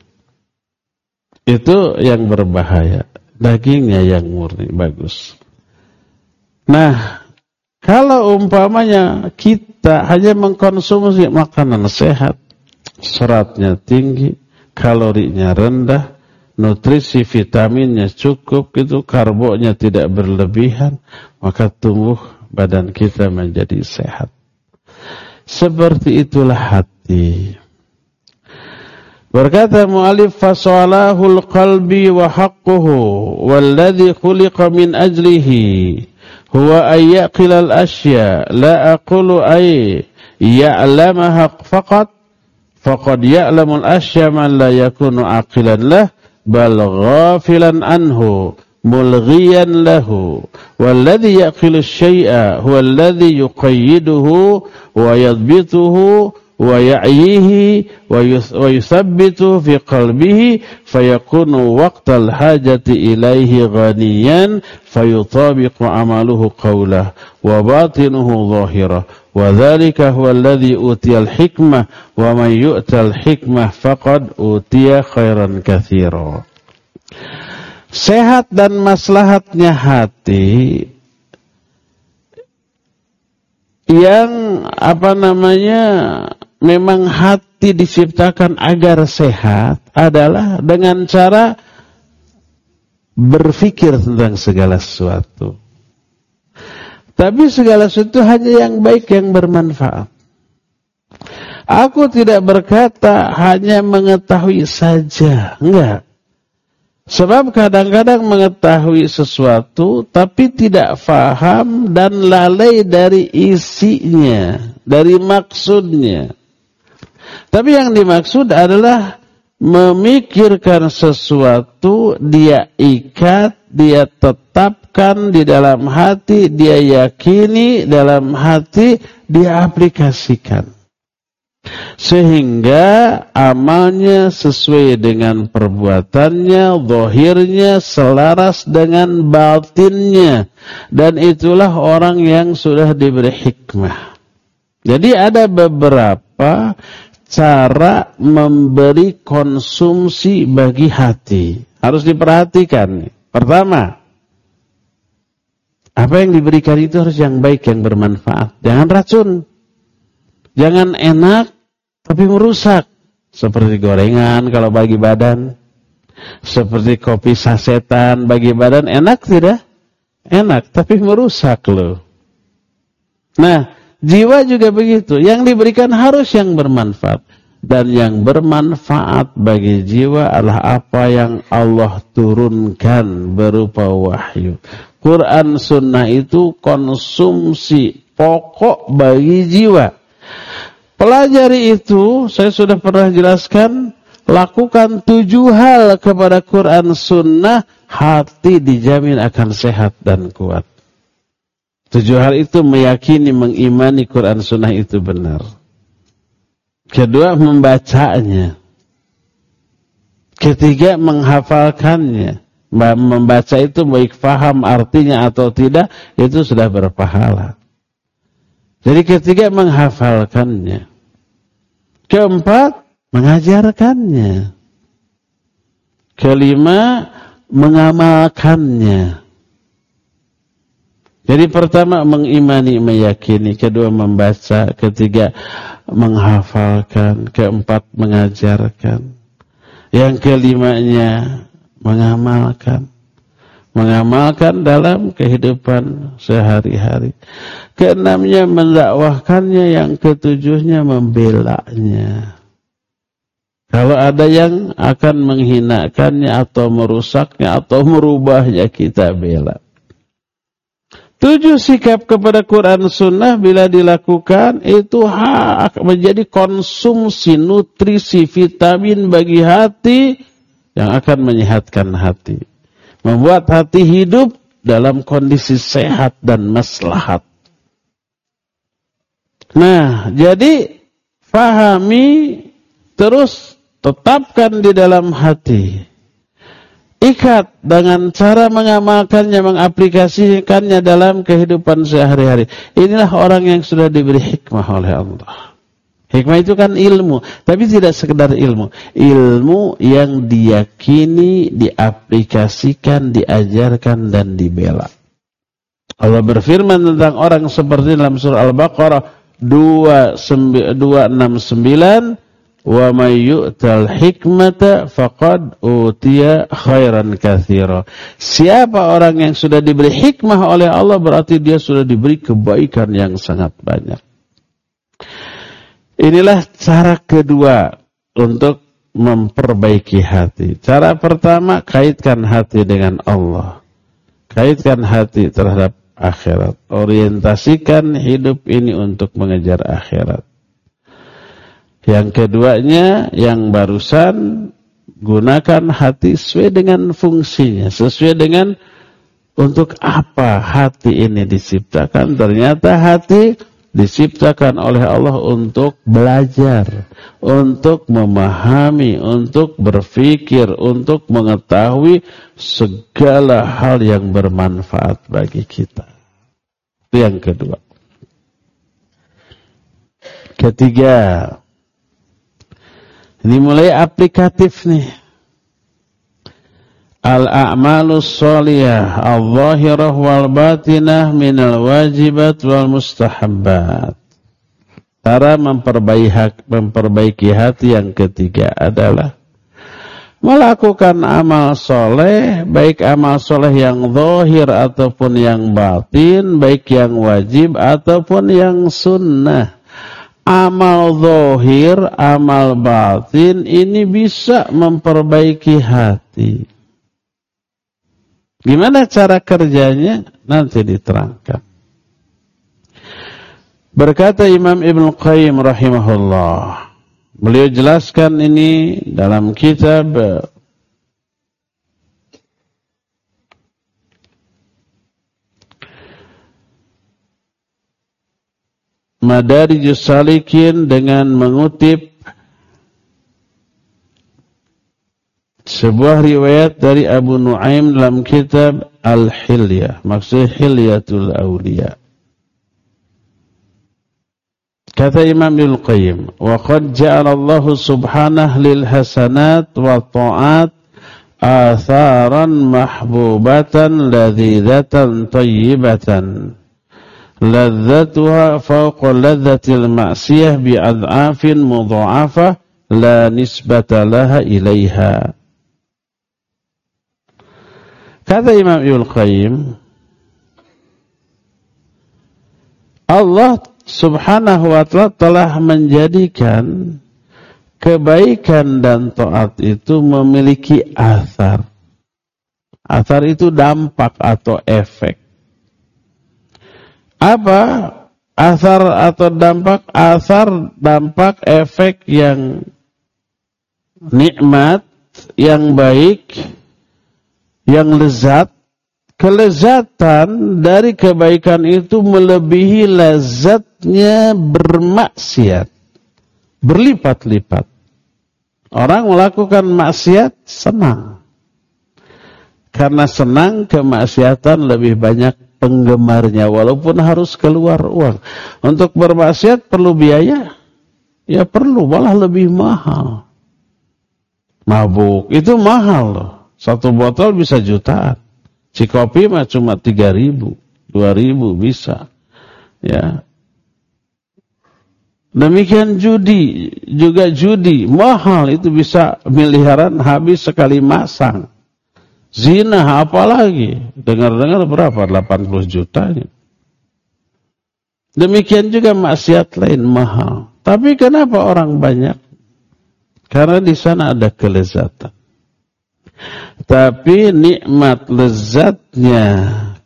Itu yang berbahaya. Dagingnya yang murni, bagus. Nah, kalau umpamanya kita hanya mengkonsumsi makanan sehat, seratnya tinggi, kalorinya rendah, nutrisi vitaminnya cukup, itu karbonya tidak berlebihan, maka tumbuh badan kita menjadi sehat. Seperti itulah hati. Berkata mu'alif fasalahul qalbi wa haqquhu walladhi khuliqa min ajlihi هو أن يعقل الأشياء لا أقول أي يعلمها فقط فقد يعلم الأشياء من لا يكون عاقلا له بل غافلا عنه ملغيا له. والذي يعقل الشيء هو الذي يقيده ويضبطه wa ya'ihi wa yusabbitu fi qalbihi fayakunu waqtal hajati ilaihi ghaniyan fayutabiqu amaluhu qawlah wa batinuhu zahirah wa dhalika huwa alladhi utiya al-hikmah wa man yu'ta al-hikmah faqad khairan sehat dan maslahatnya hati yang apa namanya memang hati diciptakan agar sehat adalah dengan cara berpikir tentang segala sesuatu. Tapi segala sesuatu hanya yang baik yang bermanfaat. Aku tidak berkata hanya mengetahui saja, enggak. Sebab kadang-kadang mengetahui sesuatu tapi tidak faham dan lalai dari isinya, dari maksudnya. Tapi yang dimaksud adalah memikirkan sesuatu, dia ikat, dia tetapkan di dalam hati, dia yakini dalam hati, dia aplikasikan. Sehingga amalnya sesuai dengan perbuatannya, zahirnya selaras dengan batinnya. Dan itulah orang yang sudah diberi hikmah. Jadi ada beberapa cara memberi konsumsi bagi hati. Harus diperhatikan. Pertama, apa yang diberikan itu harus yang baik, yang bermanfaat. Jangan racun. Jangan enak, tapi merusak. Seperti gorengan kalau bagi badan. Seperti kopi sasetan bagi badan. Enak tidak? Enak, tapi merusak loh. Nah, Jiwa juga begitu. Yang diberikan harus yang bermanfaat. Dan yang bermanfaat bagi jiwa adalah apa yang Allah turunkan berupa wahyu. Quran sunnah itu konsumsi pokok bagi jiwa. Pelajari itu, saya sudah pernah jelaskan, lakukan tujuh hal kepada Quran Sunnah, hati dijamin akan sehat dan kuat. Tujuh hal itu meyakini, mengimani Quran Sunnah itu benar. Kedua, membacanya. Ketiga, menghafalkannya. Membaca itu baik faham artinya atau tidak, itu sudah berpahala. Jadi ketiga, menghafalkannya. Keempat, mengajarkannya. Kelima, mengamalkannya. Jadi pertama mengimani, meyakini, kedua membaca, ketiga menghafalkan, keempat mengajarkan. Yang kelimanya mengamalkan. Mengamalkan dalam kehidupan sehari-hari. Keenamnya mendakwahkannya, yang ketujuhnya membelanya. Kalau ada yang akan menghinakannya atau merusaknya atau merubahnya kita bela. Tujuh sikap kepada Quran Sunnah bila dilakukan itu hak menjadi konsumsi nutrisi vitamin bagi hati yang akan menyehatkan hati. Membuat hati hidup dalam kondisi sehat dan maslahat. Nah, jadi fahami terus tetapkan di dalam hati. Ikat dengan cara mengamalkannya, mengaplikasikannya dalam kehidupan sehari-hari. Inilah orang yang sudah diberi hikmah oleh Allah. Hikmah itu kan ilmu, tapi tidak sekedar ilmu. Ilmu yang diyakini, diaplikasikan, diajarkan, dan dibela. Allah berfirman tentang orang seperti dalam surah Al-Baqarah 269, wa may yu'tal hikmata faqad utiya khairan katsira. Siapa orang yang sudah diberi hikmah oleh Allah berarti dia sudah diberi kebaikan yang sangat banyak. Inilah cara kedua untuk memperbaiki hati. Cara pertama, kaitkan hati dengan Allah. Kaitkan hati terhadap akhirat. Orientasikan hidup ini untuk mengejar akhirat. Yang keduanya, yang barusan, gunakan hati sesuai dengan fungsinya. Sesuai dengan untuk apa hati ini diciptakan. Ternyata hati diciptakan oleh Allah untuk belajar, untuk memahami, untuk berpikir, untuk mengetahui segala hal yang bermanfaat bagi kita. Itu yang kedua. Ketiga, ini mulai aplikatif nih. Al-a'malus salihah al-zahirah wal batinah minal wajibat wal mustahabbat. Cara memperbaiki hati yang ketiga adalah melakukan amal soleh, baik amal soleh yang zahir ataupun yang batin, baik yang wajib ataupun yang sunnah. Amal zahir, amal batin ini bisa memperbaiki hati. Gimana cara kerjanya? Nanti diterangkan. Berkata Imam Ibn Qayyim rahimahullah. Beliau jelaskan ini dalam kitab Madarijus Salikin dengan mengutip sebuah riwayat dari Abu Nuaim dalam kitab Al-Hilyah, maksudnya Hilyatul Awliya. Kata Imam Ibnu Qayyim, "Wa qad ja'ala Allah subhanahu lil hasanat wa ta'at atharan mahbubatan ladzatan tayyibatan." Ladzatuha fawqa ladzatil ma'siyah bi'ad'afin mudha'afah la nisbata laha ilaiha. Kata Imam Ibnu Qayyim, Allah Subhanahu wa taala telah menjadikan kebaikan dan taat itu memiliki asar. Asar itu dampak atau efek. Apa asar atau dampak? Asar dampak efek yang nikmat yang baik, yang lezat, kelezatan dari kebaikan itu melebihi lezatnya bermaksiat. Berlipat-lipat. Orang melakukan maksiat senang. Karena senang kemaksiatan lebih banyak penggemarnya walaupun harus keluar uang. Untuk bermaksiat perlu biaya? Ya perlu, malah lebih mahal. Mabuk itu mahal loh. Satu botol bisa jutaan. Cikopi mah cuma tiga ribu, dua ribu bisa. Ya. Demikian judi, juga judi, mahal itu bisa miliaran habis sekali masang. Zina apalagi? Dengar-dengar berapa? 80 juta. Demikian juga maksiat lain mahal. Tapi kenapa orang banyak? Karena di sana ada kelezatan. Tapi nikmat lezatnya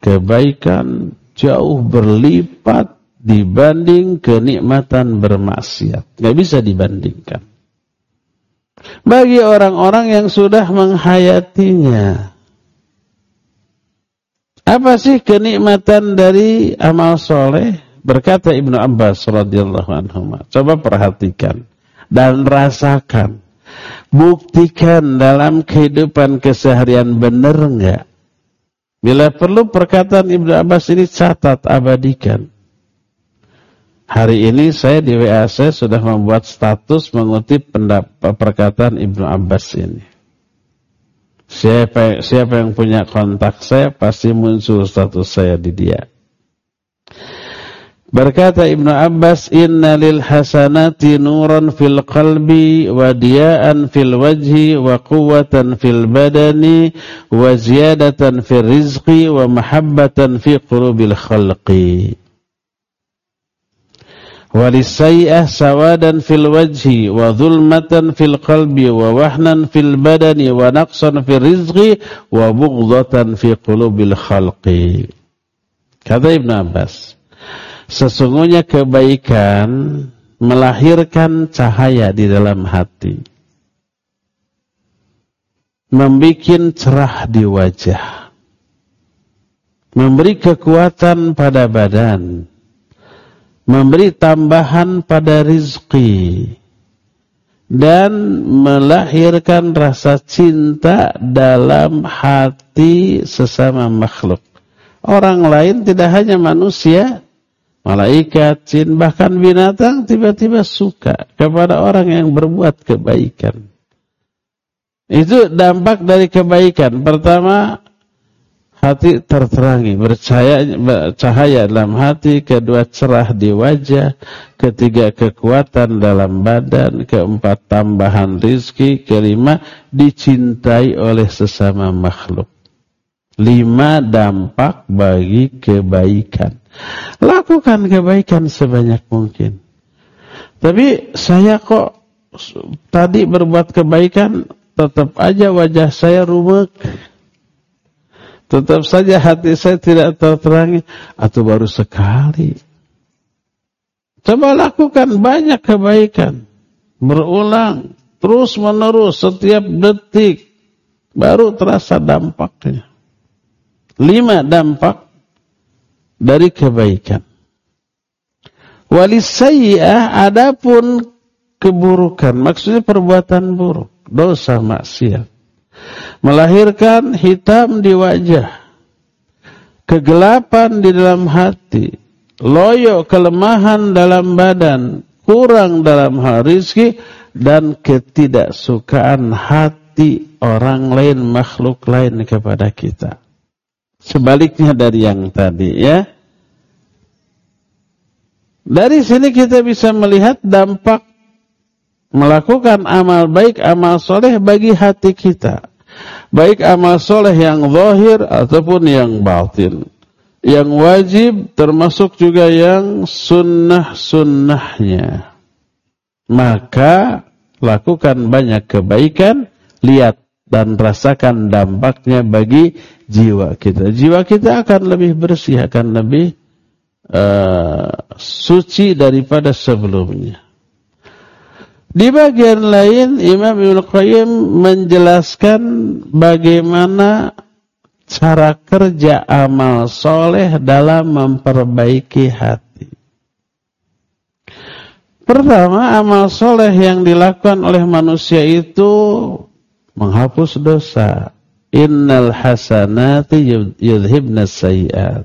kebaikan jauh berlipat dibanding kenikmatan bermaksiat. Gak bisa dibandingkan. Bagi orang-orang yang sudah menghayatinya. Apa sih kenikmatan dari amal soleh? Berkata Ibnu Abbas radhiyallahu anhu. Coba perhatikan dan rasakan. Buktikan dalam kehidupan keseharian benar enggak? Bila perlu perkataan Ibnu Abbas ini catat, abadikan. Hari ini saya di WA saya sudah membuat status mengutip pendapat perkataan Ibnu Abbas ini. Siapa, siapa yang punya kontak saya pasti muncul status saya di dia. Berkata Ibnu Abbas, "Inna lil hasanati nuran fil qalbi wa diya'an fil wajhi wa quwwatan fil badani wa ziyadatan fil rizqi wa mahabbatan fi qulubil khalqi." walisai'ah sawadan fil wajhi wa zulmatan fil qalbi wa wahnan fil badani wa naqsan fil rizqi wa bughdatan fi qulubil khalqi. Kata Ibn Abbas sesungguhnya kebaikan melahirkan cahaya di dalam hati. Membuat cerah di wajah. Memberi kekuatan pada badan memberi tambahan pada rizki dan melahirkan rasa cinta dalam hati sesama makhluk. Orang lain tidak hanya manusia, malaikat, jin, bahkan binatang tiba-tiba suka kepada orang yang berbuat kebaikan. Itu dampak dari kebaikan. Pertama, hati terterangi, bercahaya, bercahaya dalam hati, kedua cerah di wajah, ketiga kekuatan dalam badan, keempat tambahan rizki, kelima dicintai oleh sesama makhluk. Lima dampak bagi kebaikan. Lakukan kebaikan sebanyak mungkin. Tapi saya kok tadi berbuat kebaikan, tetap aja wajah saya rumek. Tetap saja hati saya tidak terterangi atau baru sekali. Coba lakukan banyak kebaikan. Berulang. Terus menerus setiap detik. Baru terasa dampaknya. Lima dampak dari kebaikan. Walisayyi'ah adapun keburukan. Maksudnya perbuatan buruk. Dosa maksiat melahirkan hitam di wajah, kegelapan di dalam hati, loyo kelemahan dalam badan, kurang dalam hal rizki, dan ketidaksukaan hati orang lain, makhluk lain kepada kita. Sebaliknya dari yang tadi ya. Dari sini kita bisa melihat dampak melakukan amal baik, amal soleh bagi hati kita baik amal soleh yang zahir ataupun yang batin. Yang wajib termasuk juga yang sunnah-sunnahnya. Maka lakukan banyak kebaikan, lihat dan rasakan dampaknya bagi jiwa kita. Jiwa kita akan lebih bersih, akan lebih uh, suci daripada sebelumnya. Di bagian lain Imam Ibnu Qayyim menjelaskan bagaimana cara kerja amal soleh dalam memperbaiki hati. Pertama, amal soleh yang dilakukan oleh manusia itu menghapus dosa. Innal hasanati yudhibna sayiat.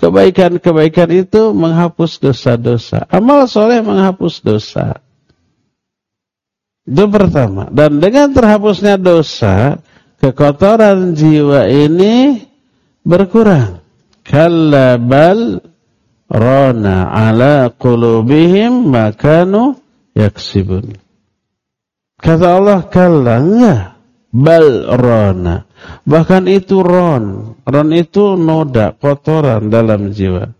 Kebaikan-kebaikan itu menghapus dosa-dosa. Amal soleh menghapus dosa. Itu pertama. Dan dengan terhapusnya dosa, kekotoran jiwa ini berkurang. Kalla bal ala qulubihim makanu yaksibun. Kata Allah kalla. Bal rona. Bahkan itu ron. Ron itu noda, kotoran dalam jiwa.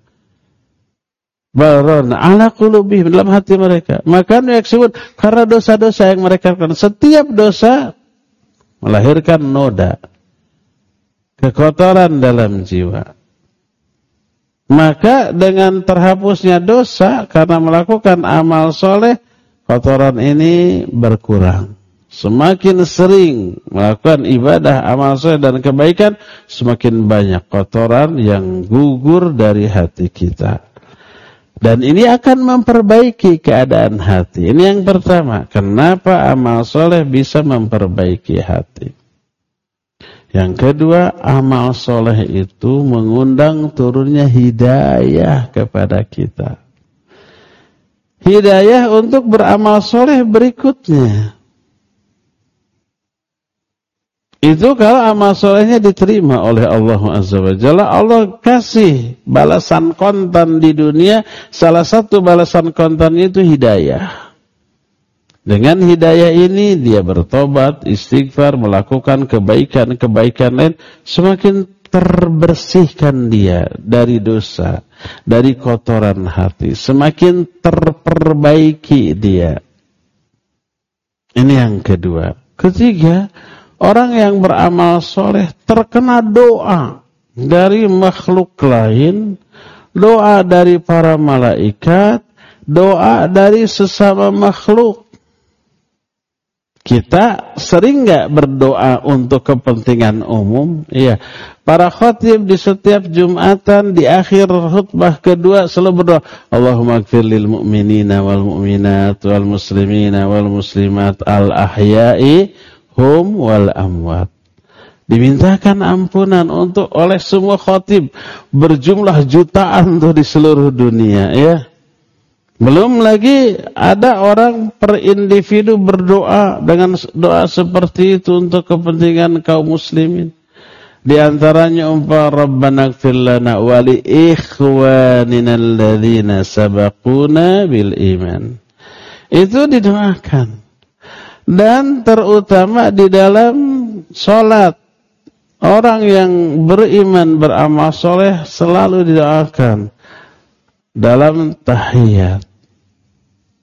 Bal rona. Ala qulubihim dalam hati mereka. Makanu yaksibun. Karena dosa-dosa yang mereka lakukan. Setiap dosa melahirkan noda, kekotoran dalam jiwa. Maka dengan terhapusnya dosa karena melakukan amal soleh, kotoran ini berkurang. Semakin sering melakukan ibadah, amal soleh dan kebaikan, semakin banyak kotoran yang gugur dari hati kita. Dan ini akan memperbaiki keadaan hati. Ini yang pertama. Kenapa amal soleh bisa memperbaiki hati? Yang kedua, amal soleh itu mengundang turunnya hidayah kepada kita. Hidayah untuk beramal soleh berikutnya. Itu kalau amal solehnya diterima oleh Allah Azza wa Jalla, Allah kasih balasan kontan di dunia, salah satu balasan kontannya itu hidayah. Dengan hidayah ini dia bertobat, istighfar, melakukan kebaikan-kebaikan lain, semakin terbersihkan dia dari dosa, dari kotoran hati, semakin terperbaiki dia. Ini yang kedua. Ketiga, Orang yang beramal soleh terkena doa dari makhluk lain, doa dari para malaikat, doa dari sesama makhluk. Kita sering nggak berdoa untuk kepentingan umum? Iya. Para khatib di setiap Jumatan di akhir khutbah kedua selalu berdoa, Allahumma gfir lil mu'minina wal mu'minat wal muslimina wal muslimat al ahya'i hum wal amwat. Dimintakan ampunan untuk oleh semua khotib berjumlah jutaan tuh di seluruh dunia ya. Belum lagi ada orang per individu berdoa dengan doa seperti itu untuk kepentingan kaum muslimin. Di antaranya umpah Rabbana ighfir lana wa li ikhwanina alladhina bil iman. Itu didoakan dan terutama di dalam sholat. Orang yang beriman beramal soleh selalu didoakan dalam tahiyat.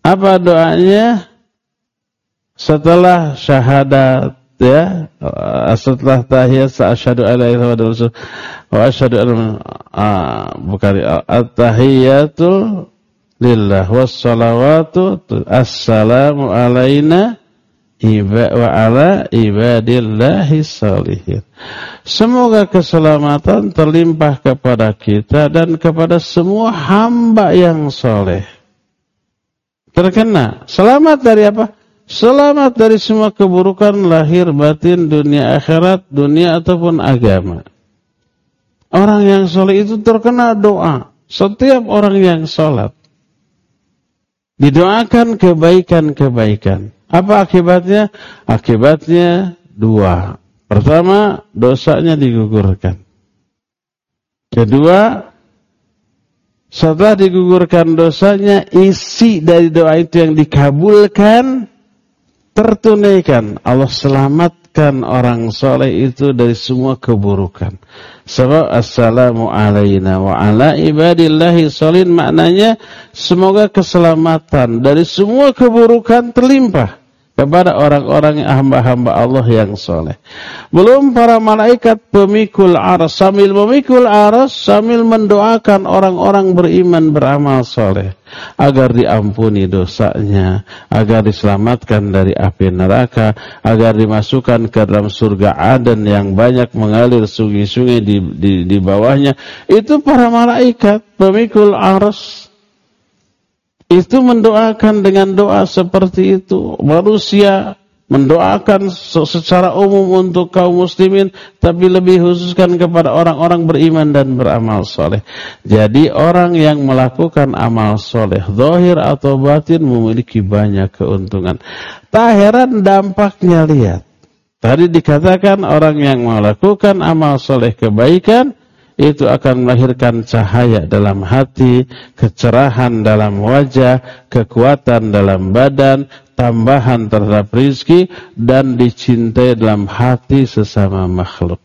Apa doanya? Setelah syahadat ya, setelah tahiyat asyhadu an la ilaha illallah wa asyhadu anna ah, bukan at-tahiyatul lillah was salawatu assalamu alaina wa ala ibadillahi salihin. Semoga keselamatan terlimpah kepada kita dan kepada semua hamba yang soleh. Terkena. Selamat dari apa? Selamat dari semua keburukan lahir batin dunia akhirat, dunia ataupun agama. Orang yang soleh itu terkena doa. Setiap orang yang sholat. Didoakan kebaikan-kebaikan. Apa akibatnya? Akibatnya dua. Pertama, dosanya digugurkan. Kedua, setelah digugurkan dosanya, isi dari doa itu yang dikabulkan, tertunaikan. Allah selamatkan orang soleh itu dari semua keburukan. Sebab assalamu alayna wa ala ibadillahi solin maknanya semoga keselamatan dari semua keburukan terlimpah kepada orang-orang hamba-hamba Allah yang soleh. Belum para malaikat pemikul aras sambil memikul aras sambil mendoakan orang-orang beriman beramal soleh agar diampuni dosanya, agar diselamatkan dari api neraka, agar dimasukkan ke dalam surga Aden yang banyak mengalir sungai-sungai di, di, di bawahnya. Itu para malaikat pemikul aras itu mendoakan dengan doa seperti itu. Manusia mendoakan secara umum untuk kaum muslimin tapi lebih khususkan kepada orang-orang beriman dan beramal soleh. Jadi orang yang melakukan amal soleh, zahir atau batin memiliki banyak keuntungan. Tak heran dampaknya lihat. Tadi dikatakan orang yang melakukan amal soleh kebaikan itu akan melahirkan cahaya dalam hati, kecerahan dalam wajah, kekuatan dalam badan, tambahan terhadap rizki, dan dicintai dalam hati sesama makhluk.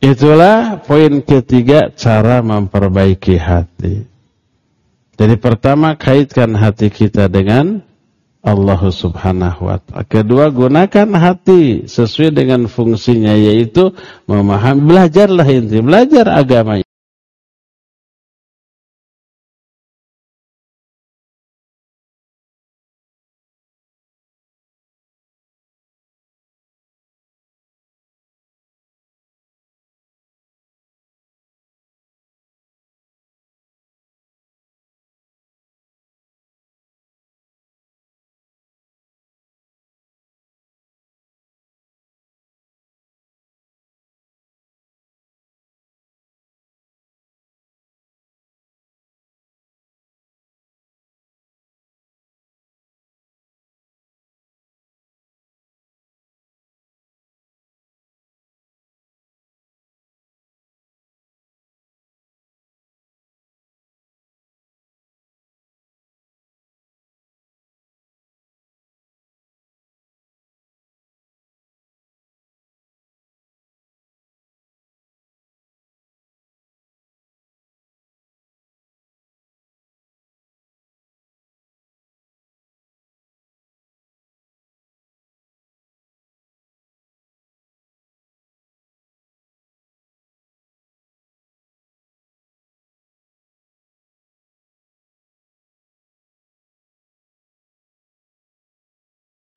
Itulah poin ketiga cara memperbaiki hati. Jadi pertama kaitkan hati kita dengan Allah subhanahu wa ta'ala. Kedua, gunakan hati sesuai dengan fungsinya, yaitu memahami, belajarlah inti, belajar agama.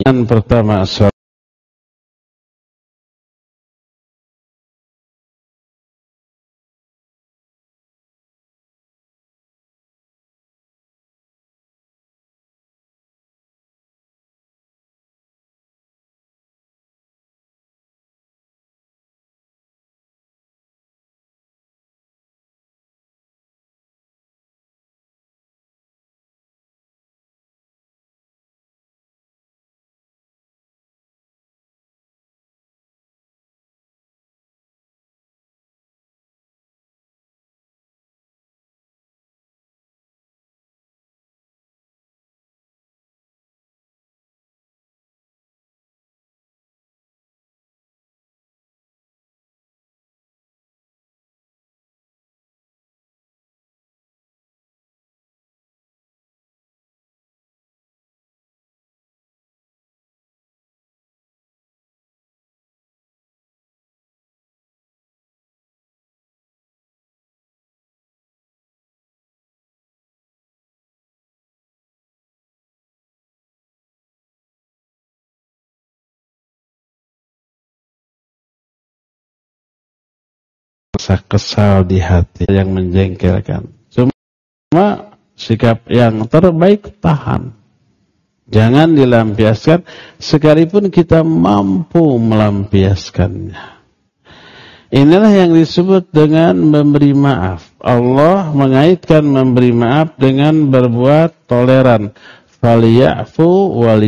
Yang pertama rasa kesal di hati yang menjengkelkan. Cuma sikap yang terbaik tahan. Jangan dilampiaskan sekalipun kita mampu melampiaskannya. Inilah yang disebut dengan memberi maaf. Allah mengaitkan memberi maaf dengan berbuat toleran. Faliyafu wal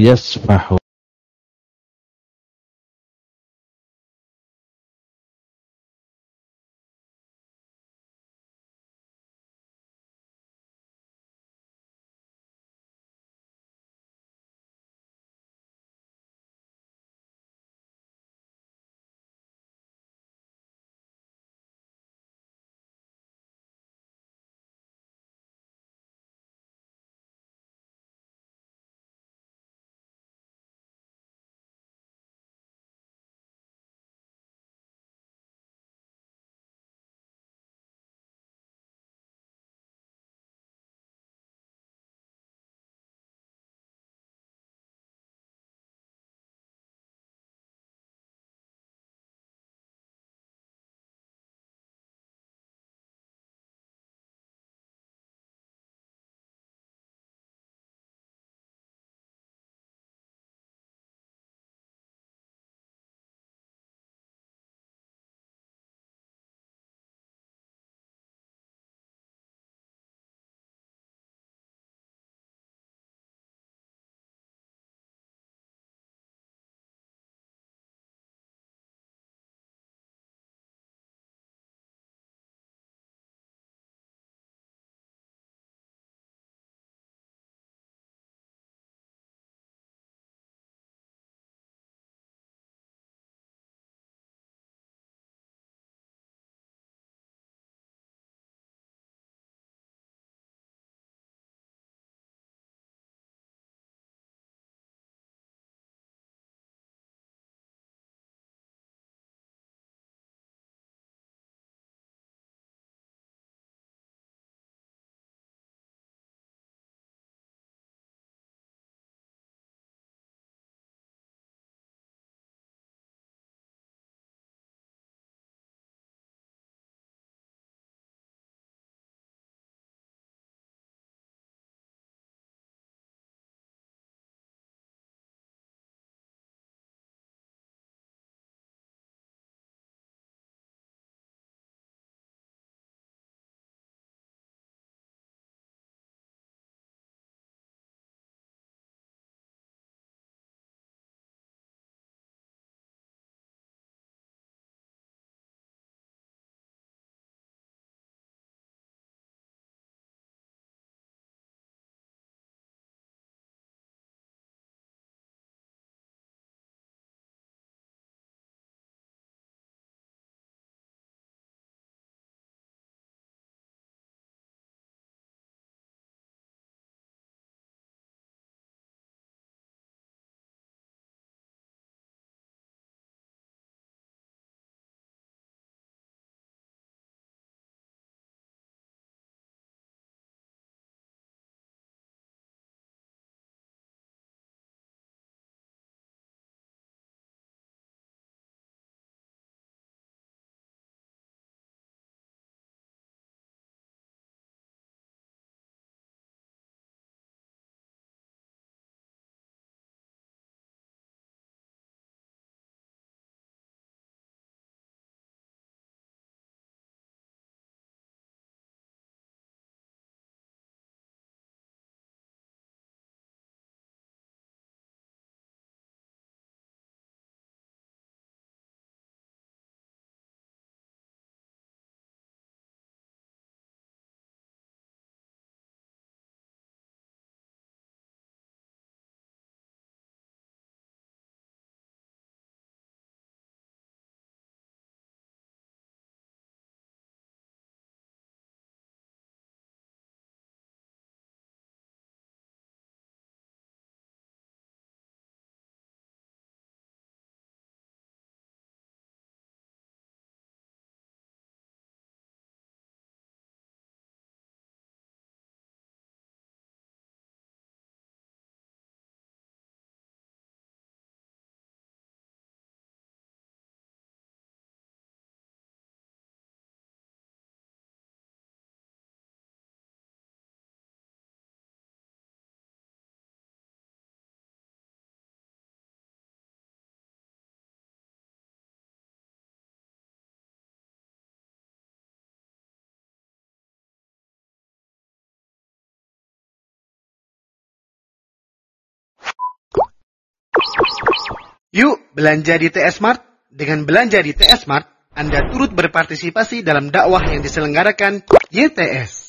Yuk belanja di TS Mart. Dengan belanja di TS Mart, Anda turut berpartisipasi dalam dakwah yang diselenggarakan YTS.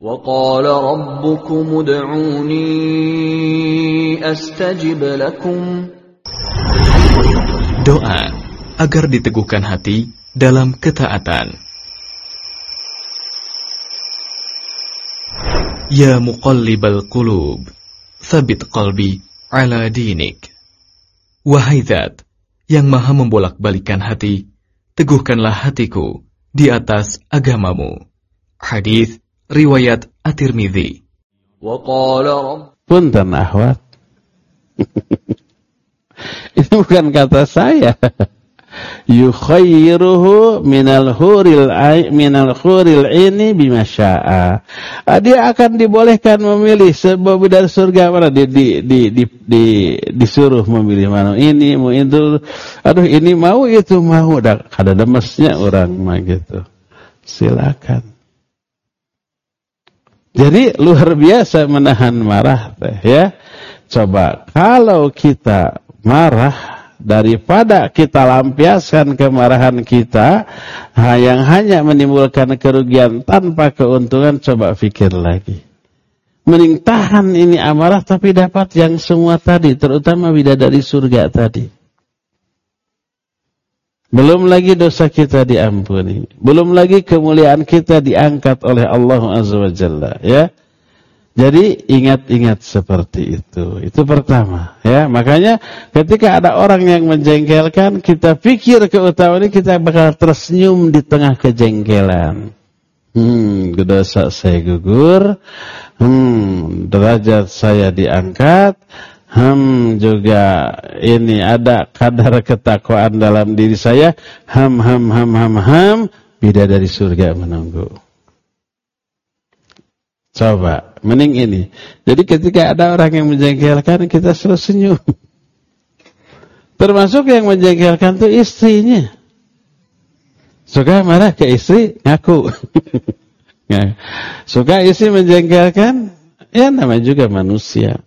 وقال ربكم ادعوني أستجب لكم Doa agar diteguhkan hati dalam ketaatan. Ya muqallibal qulub, sabit qalbi ala dinik. Wahai zat, yang maha membolak-balikan hati, teguhkanlah hatiku di atas agamamu. Hadis riwayat at-Tirmidhi. Punten ahwat. Itu bukan kata saya. Yukhayyiruhu minal huril minal huril ini bima syaa. Ah, Dia akan dibolehkan memilih sebuah bidadari surga mana di, di, di, di, di, disuruh memilih mana ini mau itu. Aduh ini mau itu mau. Dah ada demesnya orang mah gitu. Silakan. Jadi luar biasa menahan marah teh ya. Coba kalau kita marah daripada kita lampiaskan kemarahan kita yang hanya menimbulkan kerugian tanpa keuntungan coba pikir lagi. Mending tahan ini amarah tapi dapat yang semua tadi terutama bidadari surga tadi. Belum lagi dosa kita diampuni. Belum lagi kemuliaan kita diangkat oleh Allah Azza wa Jalla. Ya. Jadi ingat-ingat seperti itu. Itu pertama. ya. Makanya ketika ada orang yang menjengkelkan, kita pikir keutamaan ini kita bakal tersenyum di tengah kejengkelan. Hmm, dosa saya gugur. Hmm, derajat saya diangkat. Ham juga ini ada kadar ketakwaan dalam diri saya. Ham ham ham ham ham bidadari surga menunggu. Coba, mending ini. Jadi ketika ada orang yang menjengkelkan kita selalu senyum. Termasuk yang menjengkelkan itu istrinya. Suka marah ke istri ngaku. Suka istri menjengkelkan, ya namanya juga manusia.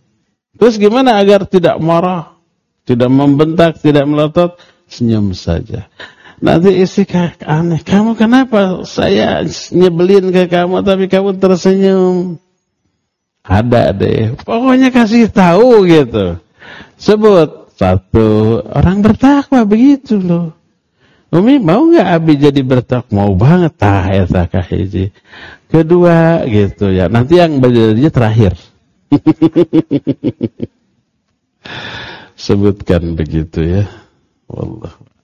Terus gimana agar tidak marah, tidak membentak, tidak melotot, senyum saja. Nanti istri aneh, kamu kenapa saya nyebelin ke kamu tapi kamu tersenyum? Ada deh, pokoknya kasih tahu gitu. Sebut satu orang bertakwa begitu loh. Umi mau nggak Abi jadi bertakwa? Mau banget tah eta kahiji. Kedua gitu ya. Nanti yang berjadinya terakhir. Sebutkan begitu ya. Wallah.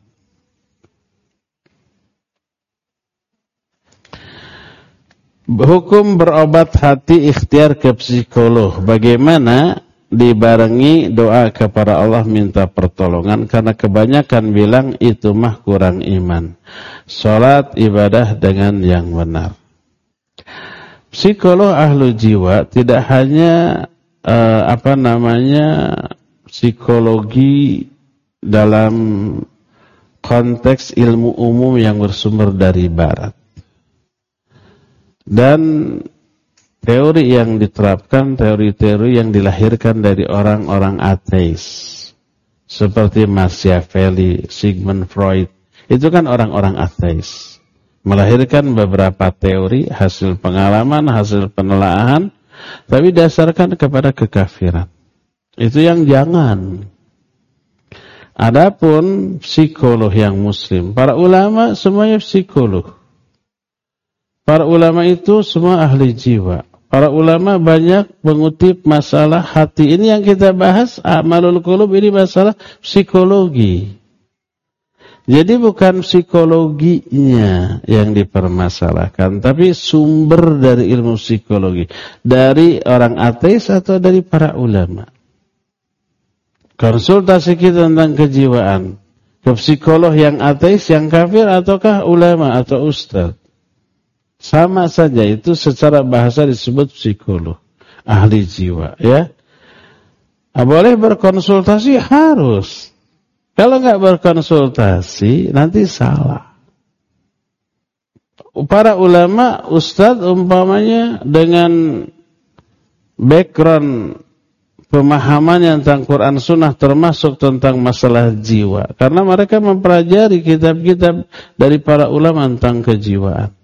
Hukum berobat hati ikhtiar ke psikolog. Bagaimana dibarengi doa kepada Allah minta pertolongan karena kebanyakan bilang itu mah kurang iman. Salat ibadah dengan yang benar. Psikolog ahlu jiwa tidak hanya uh, apa namanya psikologi dalam konteks ilmu umum yang bersumber dari barat. Dan teori yang diterapkan, teori-teori yang dilahirkan dari orang-orang ateis. Seperti Machiavelli, Sigmund Freud. Itu kan orang-orang ateis. Melahirkan beberapa teori, hasil pengalaman, hasil penelaahan. Tapi dasarkan kepada kekafiran. Itu yang jangan. Adapun psikolog yang muslim. Para ulama semuanya psikolog. Para ulama itu semua ahli jiwa. Para ulama banyak mengutip masalah hati. Ini yang kita bahas, amalul qulub ini masalah psikologi. Jadi bukan psikologinya yang dipermasalahkan, tapi sumber dari ilmu psikologi. Dari orang ateis atau dari para ulama. Konsultasi kita tentang kejiwaan. Ke psikolog yang ateis, yang kafir, ataukah ulama atau ustaz. Sama saja itu secara bahasa disebut psikolog, ahli jiwa, ya. Nah, boleh berkonsultasi harus. Kalau nggak berkonsultasi nanti salah. para ulama, ustadz umpamanya dengan background pemahaman yang tentang Quran Sunnah termasuk tentang masalah jiwa. Karena mereka mempelajari kitab-kitab dari para ulama tentang kejiwaan.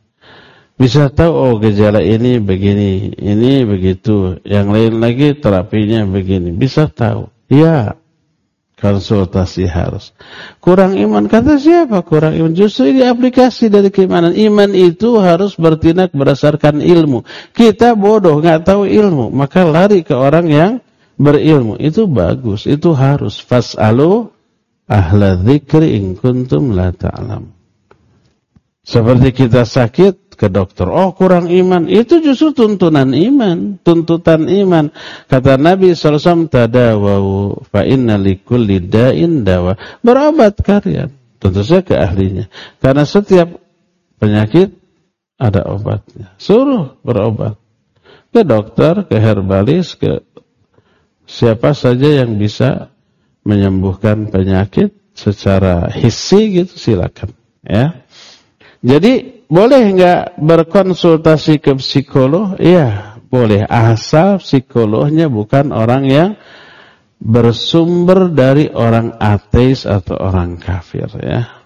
Bisa tahu, oh gejala ini begini, ini begitu. Yang lain lagi terapinya begini. Bisa tahu. Ya, konsultasi harus. Kurang iman, kata siapa kurang iman? Justru ini aplikasi dari keimanan. Iman itu harus bertindak berdasarkan ilmu. Kita bodoh, nggak tahu ilmu. Maka lari ke orang yang berilmu. Itu bagus, itu harus. Fas'alu ahla dzikri in kuntum la ta'lam. Seperti kita sakit ke dokter, oh kurang iman. Itu justru tuntunan iman, tuntutan iman. Kata Nabi SAW, tadawau fa inna likulli da'in dawa. Berobat kalian. Tentu saja ke ahlinya. Karena setiap penyakit ada obatnya. Suruh berobat. Ke dokter, ke herbalis, ke siapa saja yang bisa menyembuhkan penyakit secara hissi gitu silakan ya. Jadi boleh nggak berkonsultasi ke psikolog? Iya, boleh asal psikolognya bukan orang yang bersumber dari orang ateis atau orang kafir ya.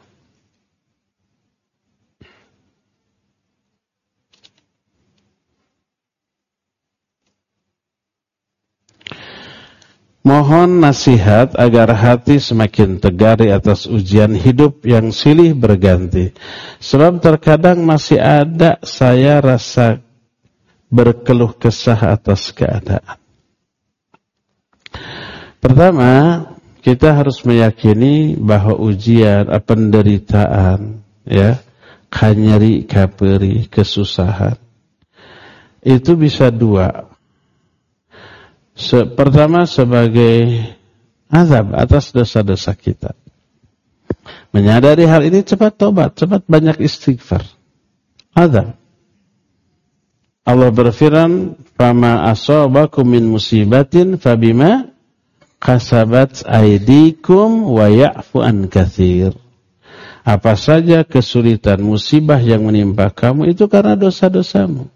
Mohon nasihat agar hati semakin tegar di atas ujian hidup yang silih berganti. Sebab terkadang masih ada saya rasa berkeluh kesah atas keadaan. Pertama, kita harus meyakini bahwa ujian, penderitaan, ya, kanyeri, kaperi, kesusahan, itu bisa dua Se pertama sebagai azab atas dosa-dosa kita. Menyadari hal ini cepat tobat, cepat banyak istighfar. Azab. Allah berfirman, "Fama asabakum min musibatin fabima kasabat aydikum wa ya'fu an katsir." Apa saja kesulitan musibah yang menimpa kamu itu karena dosa-dosamu.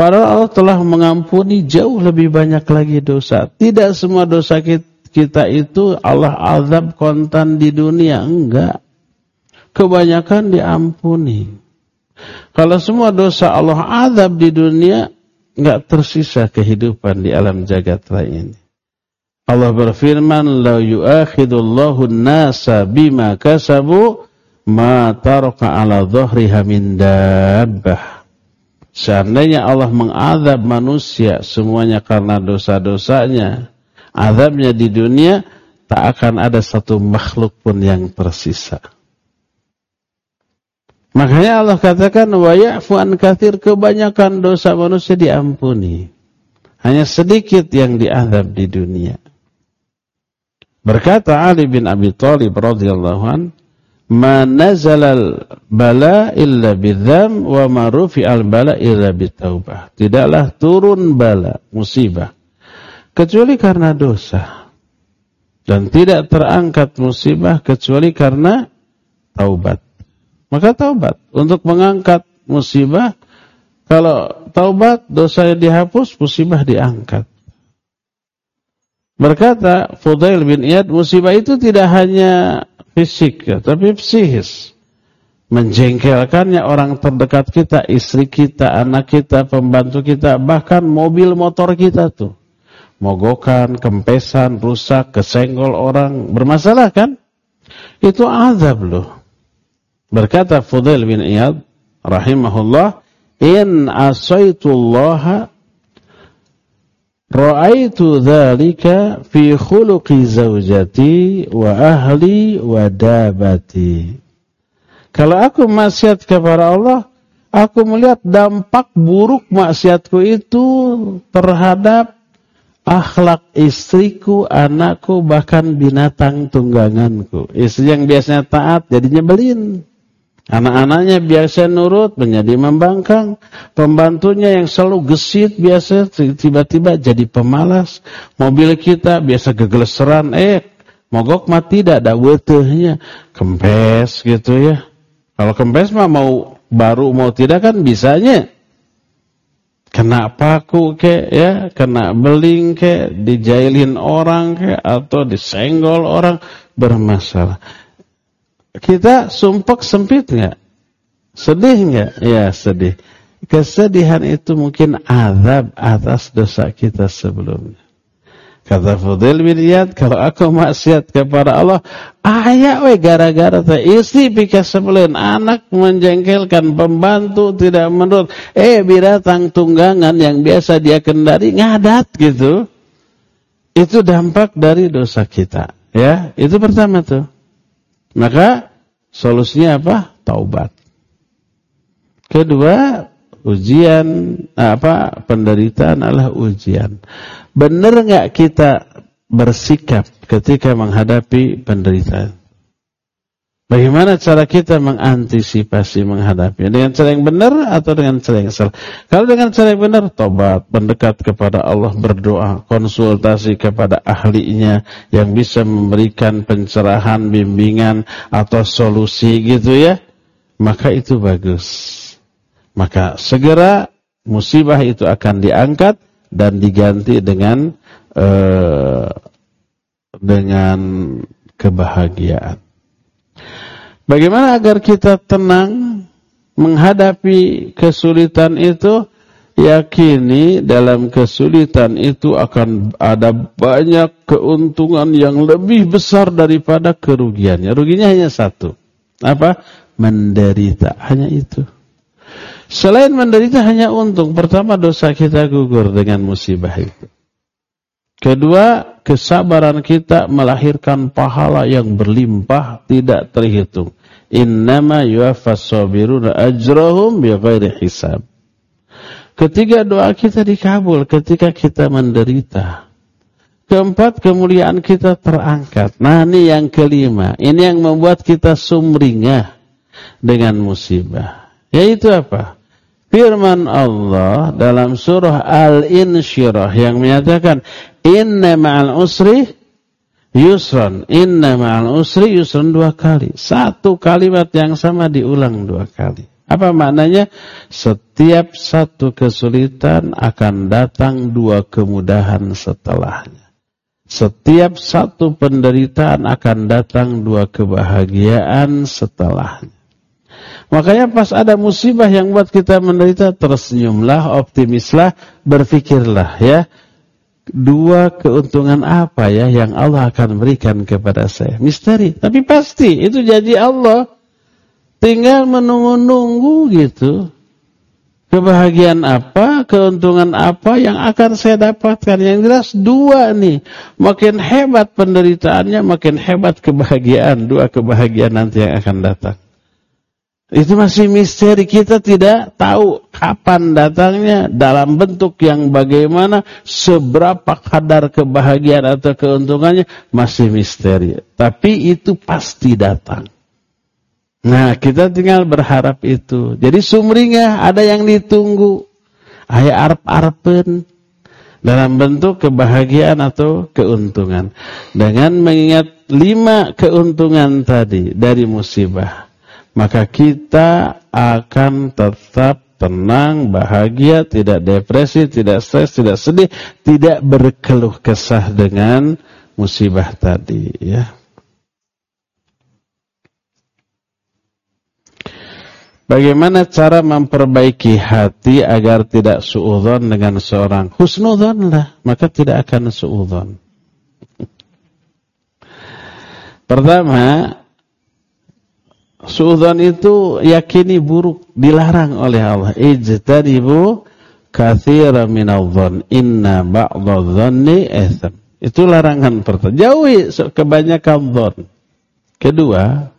Padahal Allah telah mengampuni jauh lebih banyak lagi dosa. Tidak semua dosa kita itu Allah azab kontan di dunia. Enggak. Kebanyakan diampuni. Kalau semua dosa Allah azab di dunia, enggak tersisa kehidupan di alam jagat ini. Allah berfirman, "La yu'akhidullahu an-nasa bima kasabu ma taraka 'ala dhahriha min dabbah." Seandainya Allah mengadab manusia semuanya karena dosa-dosanya, azabnya di dunia tak akan ada satu makhluk pun yang tersisa. Makanya Allah katakan wa ya'fu an katsir kebanyakan dosa manusia diampuni. Hanya sedikit yang diazab di dunia. Berkata Ali bin Abi Thalib radhiyallahu an, ma nazalal bala illa bidzam wa ma rufi'al bala illa bitaubah. Tidaklah turun bala, musibah kecuali karena dosa. Dan tidak terangkat musibah kecuali karena taubat. Maka taubat untuk mengangkat musibah kalau taubat dosa yang dihapus, musibah diangkat. Berkata Fudail bin Iyad, musibah itu tidak hanya fisik ya, tapi psikis. Menjengkelkannya orang terdekat kita, istri kita, anak kita, pembantu kita, bahkan mobil motor kita tuh. Mogokan, kempesan, rusak, kesenggol orang, bermasalah kan? Itu azab loh. Berkata Fudail bin Iyad rahimahullah, "In asaitullaha Ra'aitu dzalika fi khuluqi zaujati wa ahli wa dabati. Kalau aku maksiat kepada Allah, aku melihat dampak buruk maksiatku itu terhadap akhlak istriku, anakku, bahkan binatang tungganganku. Istri yang biasanya taat jadi nyebelin. Anak-anaknya biasa nurut menjadi membangkang. Pembantunya yang selalu gesit biasa tiba-tiba jadi pemalas. Mobil kita biasa gegeleseran. Eh, mogok mah tidak ada wetehnya. Kempes gitu ya. Kalau kempes mah mau baru mau tidak kan bisanya kena paku ke ya kena beling ke dijailin orang ke atau disenggol orang bermasalah kita sumpek sempit nggak sedih nggak ya sedih kesedihan itu mungkin azab atas dosa kita sebelumnya Kata Fudil bin kalau aku maksiat kepada Allah, ayah we gara-gara teh istri pikir sebelum anak menjengkelkan pembantu tidak menurut, eh binatang tunggangan yang biasa dia kendari ngadat gitu. Itu dampak dari dosa kita, ya. Itu pertama tuh. Maka solusinya apa? Taubat. Kedua, ujian apa penderitaan adalah ujian. Benar nggak kita bersikap ketika menghadapi penderitaan? Bagaimana cara kita mengantisipasi menghadapi dengan cara yang benar atau dengan cara yang salah? Kalau dengan cara yang benar, tobat, mendekat kepada Allah, berdoa, konsultasi kepada ahlinya yang bisa memberikan pencerahan, bimbingan atau solusi gitu ya. Maka itu bagus. Maka segera musibah itu akan diangkat dan diganti dengan uh, dengan kebahagiaan. Bagaimana agar kita tenang menghadapi kesulitan itu? Yakini dalam kesulitan itu akan ada banyak keuntungan yang lebih besar daripada kerugiannya. Ruginya hanya satu. Apa? Menderita. Hanya itu. Selain menderita hanya untung. Pertama dosa kita gugur dengan musibah itu. Kedua, kesabaran kita melahirkan pahala yang berlimpah tidak terhitung. Innama yuwaffas sabiruna ajrahum bighairi hisab. Ketiga doa kita dikabul ketika kita menderita. Keempat, kemuliaan kita terangkat. Nah, ini yang kelima. Ini yang membuat kita sumringah dengan musibah. Yaitu apa? firman Allah dalam surah Al-Insyirah yang menyatakan inna ma'al usri yusran inna ma'al usri yusran dua kali. Satu kalimat yang sama diulang dua kali. Apa maknanya? Setiap satu kesulitan akan datang dua kemudahan setelahnya. Setiap satu penderitaan akan datang dua kebahagiaan setelahnya. Makanya pas ada musibah yang buat kita menderita, tersenyumlah, optimislah, berfikirlah ya. Dua keuntungan apa ya yang Allah akan berikan kepada saya? Misteri, tapi pasti itu jadi Allah. Tinggal menunggu-nunggu gitu. Kebahagiaan apa, keuntungan apa yang akan saya dapatkan? Yang jelas dua nih. Makin hebat penderitaannya, makin hebat kebahagiaan. Dua kebahagiaan nanti yang akan datang. Itu masih misteri kita tidak tahu kapan datangnya, dalam bentuk yang bagaimana, seberapa kadar kebahagiaan atau keuntungannya, masih misteri. Tapi itu pasti datang. Nah, kita tinggal berharap itu. Jadi sumringah ada yang ditunggu. Ayah arp-arpen dalam bentuk kebahagiaan atau keuntungan. Dengan mengingat lima keuntungan tadi dari musibah maka kita akan tetap tenang, bahagia, tidak depresi, tidak stres, tidak sedih, tidak berkeluh kesah dengan musibah tadi ya. Bagaimana cara memperbaiki hati agar tidak suudzon dengan seorang husnudzon lah, maka tidak akan suudzon. Pertama, Suudzon itu yakini buruk, dilarang oleh Allah. Ijtanibu katsira minadh-dhon, inna ba'dadh-dhanni itsam. Itu larangan pertama. Jauhi kebanyakan dhon. Kedua,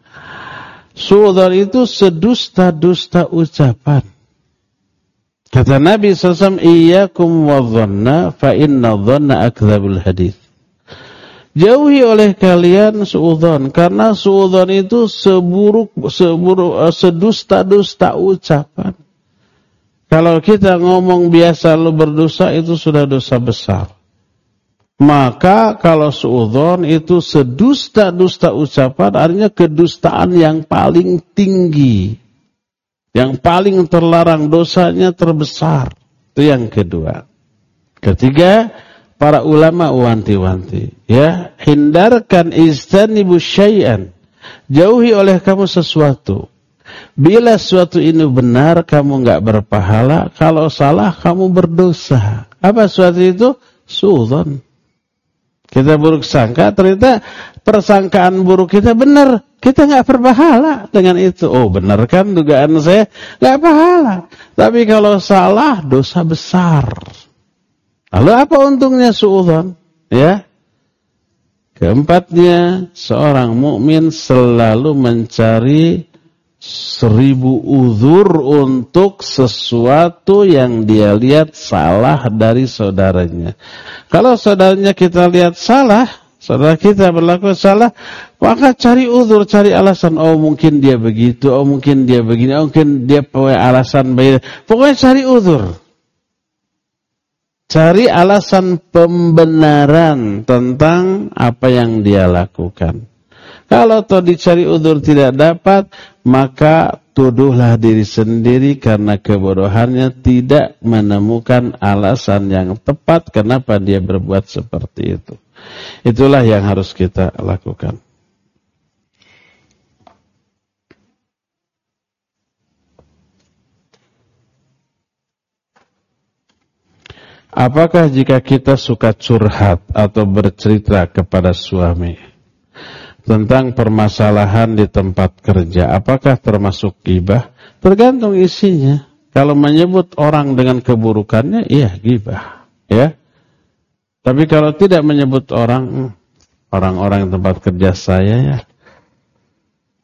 suudzon itu sedusta-dusta ucapan. Kata Nabi SAW, Iyakum wa dhanna fa inna dhanna akdzabul hadis. Jauhi oleh kalian suudon karena suudon itu seburuk seburuk eh, sedusta-dusta ucapan. Kalau kita ngomong biasa lu berdosa itu sudah dosa besar. Maka kalau suudon itu sedusta-dusta ucapan artinya kedustaan yang paling tinggi. Yang paling terlarang dosanya terbesar. Itu yang kedua. Ketiga, para ulama wanti-wanti. Ya, hindarkan istanibu syai'an. Jauhi oleh kamu sesuatu. Bila sesuatu ini benar, kamu nggak berpahala. Kalau salah, kamu berdosa. Apa sesuatu itu? Suudhan. Kita buruk sangka, ternyata persangkaan buruk kita benar. Kita nggak berpahala dengan itu. Oh benar kan dugaan saya? nggak pahala. Tapi kalau salah, dosa besar. Lalu apa untungnya suudhan? Ya, Keempatnya, seorang mukmin selalu mencari seribu uzur untuk sesuatu yang dia lihat salah dari saudaranya. Kalau saudaranya kita lihat salah, saudara kita berlaku salah, maka cari uzur, cari alasan. Oh mungkin dia begitu, oh mungkin dia begini, oh mungkin dia punya alasan begini. Pokoknya cari uzur. Cari alasan pembenaran tentang apa yang dia lakukan. Kalau toh dicari udur tidak dapat, maka tuduhlah diri sendiri karena kebodohannya tidak menemukan alasan yang tepat kenapa dia berbuat seperti itu. Itulah yang harus kita lakukan. Apakah jika kita suka curhat atau bercerita kepada suami tentang permasalahan di tempat kerja, apakah termasuk gibah? Tergantung isinya. Kalau menyebut orang dengan keburukannya, iya gibah, ya. Tapi kalau tidak menyebut orang, hmm, orang-orang tempat kerja saya ya,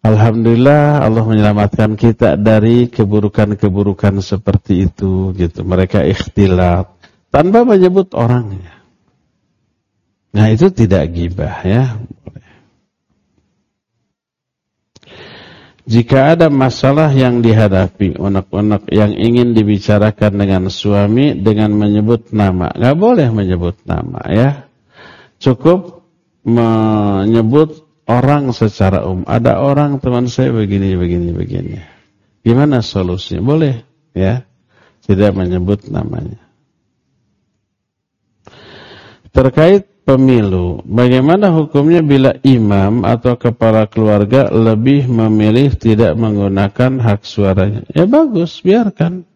Alhamdulillah Allah menyelamatkan kita dari keburukan-keburukan seperti itu gitu. Mereka ikhtilat tanpa menyebut orangnya. Nah itu tidak gibah ya. Jika ada masalah yang dihadapi unek-unek yang ingin dibicarakan dengan suami dengan menyebut nama, nggak boleh menyebut nama ya. Cukup menyebut orang secara umum. Ada orang teman saya begini begini begini. Gimana solusinya? Boleh ya. Tidak menyebut namanya. Terkait pemilu. Bagaimana hukumnya bila imam atau kepala keluarga lebih memilih tidak menggunakan hak suaranya? Ya bagus, biarkan.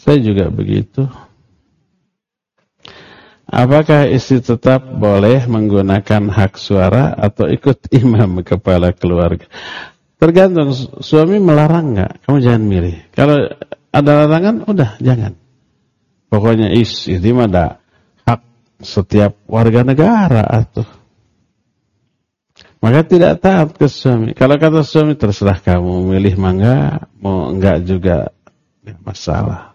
Saya juga begitu. Apakah istri tetap boleh menggunakan hak suara atau ikut imam kepala keluarga? Tergantung suami melarang nggak, kamu jangan milih. Kalau ada larangan, udah jangan. Pokoknya is, mah setiap warga negara atau maka tidak taat ke suami. Kalau kata suami terserah kamu milih mangga, mau enggak juga ya, masalah.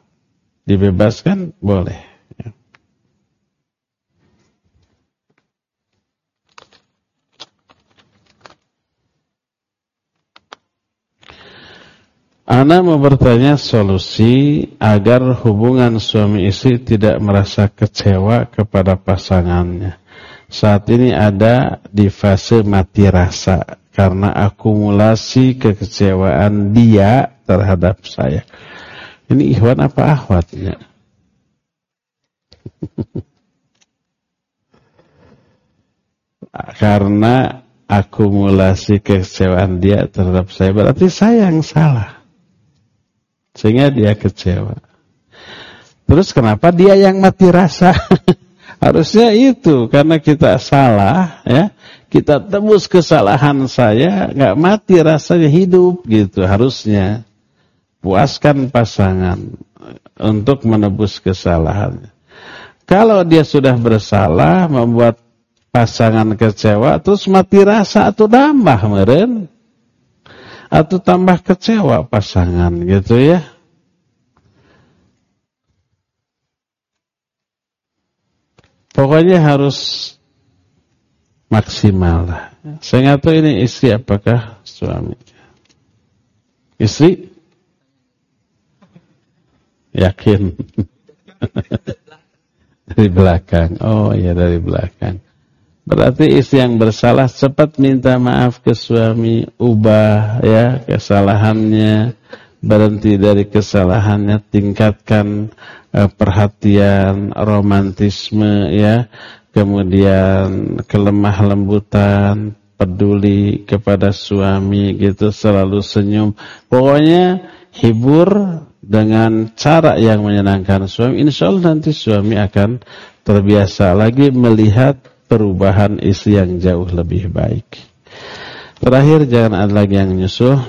Dibebaskan boleh. Ya. Ana mau solusi agar hubungan suami istri tidak merasa kecewa kepada pasangannya. Saat ini ada di fase mati rasa karena akumulasi kekecewaan dia terhadap saya. Ini ikhwan apa ahwatnya? karena akumulasi kekecewaan dia terhadap saya berarti saya yang salah. Sehingga dia kecewa. Terus kenapa dia yang mati rasa? Harusnya itu karena kita salah ya. Kita tebus kesalahan saya, nggak mati rasanya hidup gitu harusnya. Puaskan pasangan untuk menebus kesalahannya. Kalau dia sudah bersalah membuat pasangan kecewa terus mati rasa atau nambah meren atau tambah kecewa pasangan gitu ya. Pokoknya harus maksimal lah. Saya nggak tahu ini istri apakah suami. Istri? Yakin? dari belakang. Oh iya dari belakang. Berarti istri yang bersalah cepat minta maaf ke suami, ubah ya kesalahannya, berhenti dari kesalahannya, tingkatkan uh, perhatian, romantisme ya, kemudian kelemah lembutan, peduli kepada suami gitu, selalu senyum. Pokoknya hibur dengan cara yang menyenangkan suami, insya Allah nanti suami akan terbiasa lagi melihat perubahan istri yang jauh lebih baik. Terakhir jangan ada lagi yang nyusuh.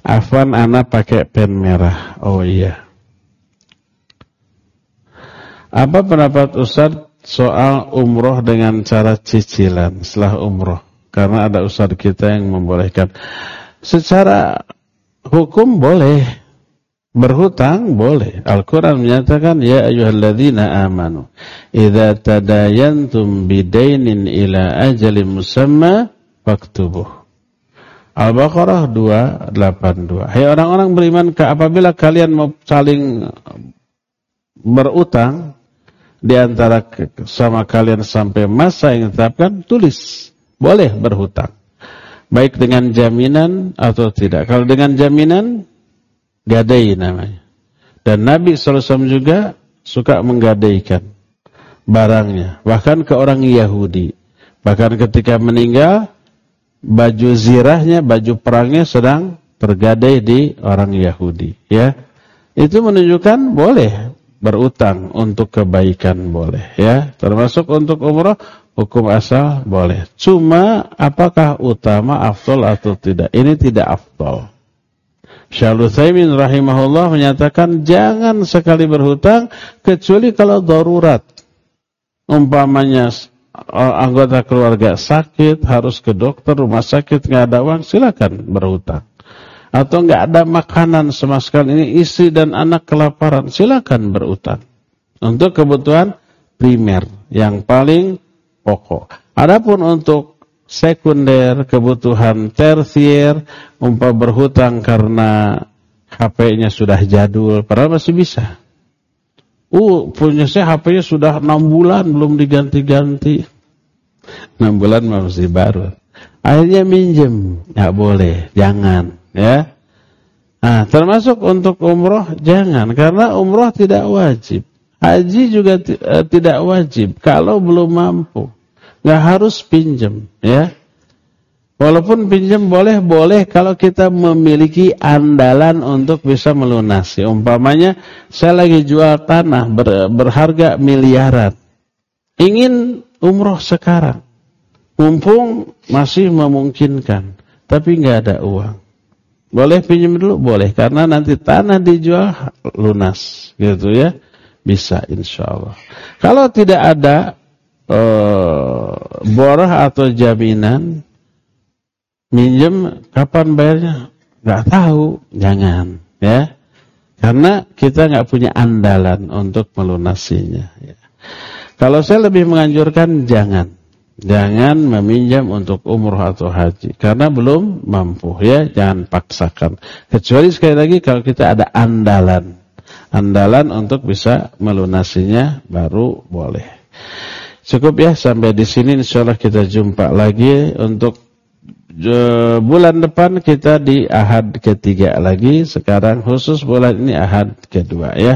Afwan anak pakai pen merah. Oh iya. Apa pendapat Ustaz soal umroh dengan cara cicilan setelah umroh? Karena ada Ustaz kita yang membolehkan. Secara hukum boleh. Berhutang boleh. Al-Quran menyatakan, Ya ayuhalladzina amanu. Iza tadayantum bidainin ila ajalim musamma, faktubuh. Al-Baqarah 282. Hai orang-orang beriman, apabila kalian mau saling berutang di antara sama kalian sampai masa yang ditetapkan, tulis. Boleh berhutang. Baik dengan jaminan atau tidak. Kalau dengan jaminan, gadai namanya. Dan Nabi SAW juga suka menggadaikan barangnya. Bahkan ke orang Yahudi. Bahkan ketika meninggal, baju zirahnya, baju perangnya sedang tergadai di orang Yahudi. Ya, itu menunjukkan boleh berutang untuk kebaikan boleh. Ya, termasuk untuk umroh hukum asal boleh. Cuma apakah utama afdol atau tidak? Ini tidak afdol. Syaikhul Utsaimin rahimahullah menyatakan jangan sekali berhutang kecuali kalau darurat. Umpamanya Oh, anggota keluarga sakit, harus ke dokter, rumah sakit, nggak ada uang, silakan berhutang. Atau nggak ada makanan sama sekali, ini istri dan anak kelaparan, silakan berutang. Untuk kebutuhan primer, yang paling pokok. Adapun untuk sekunder, kebutuhan tersier, umpah berhutang karena HP-nya sudah jadul, padahal masih bisa. Uh, punya saya HP-nya sudah 6 bulan belum diganti-ganti. 6 bulan masih baru. Akhirnya minjem, nggak boleh, jangan, ya. Nah, termasuk untuk umroh jangan karena umroh tidak wajib. Haji juga uh, tidak wajib kalau belum mampu. Nggak harus pinjem, ya. Walaupun pinjam boleh, boleh kalau kita memiliki andalan untuk bisa melunasi. Umpamanya, saya lagi jual tanah ber, berharga miliaran. Ingin umroh sekarang. Mumpung masih memungkinkan. Tapi nggak ada uang. Boleh pinjam dulu? Boleh. Karena nanti tanah dijual lunas. Gitu ya. Bisa insya Allah. Kalau tidak ada uh, borah atau jaminan minjem kapan bayarnya? Nggak tahu. Jangan ya. Karena kita nggak punya andalan untuk melunasinya ya. kalau saya lebih menganjurkan jangan. Jangan meminjam untuk umroh atau haji. Karena belum mampu ya. Jangan paksakan. Kecuali sekali lagi kalau kita ada andalan. Andalan untuk bisa melunasinya baru boleh cukup ya sampai di sini insyaallah kita jumpa lagi untuk bulan depan kita di ahad ketiga lagi. Sekarang khusus bulan ini ahad kedua ya.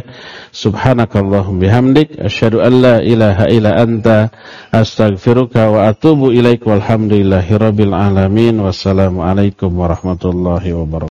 Subhanakallahum bihamdik asyhadu an la ilaha illa anta astaghfiruka wa atubu ilaik walhamdulillahirabbil alamin. Wassalamu alaikum warahmatullahi wabarakatuh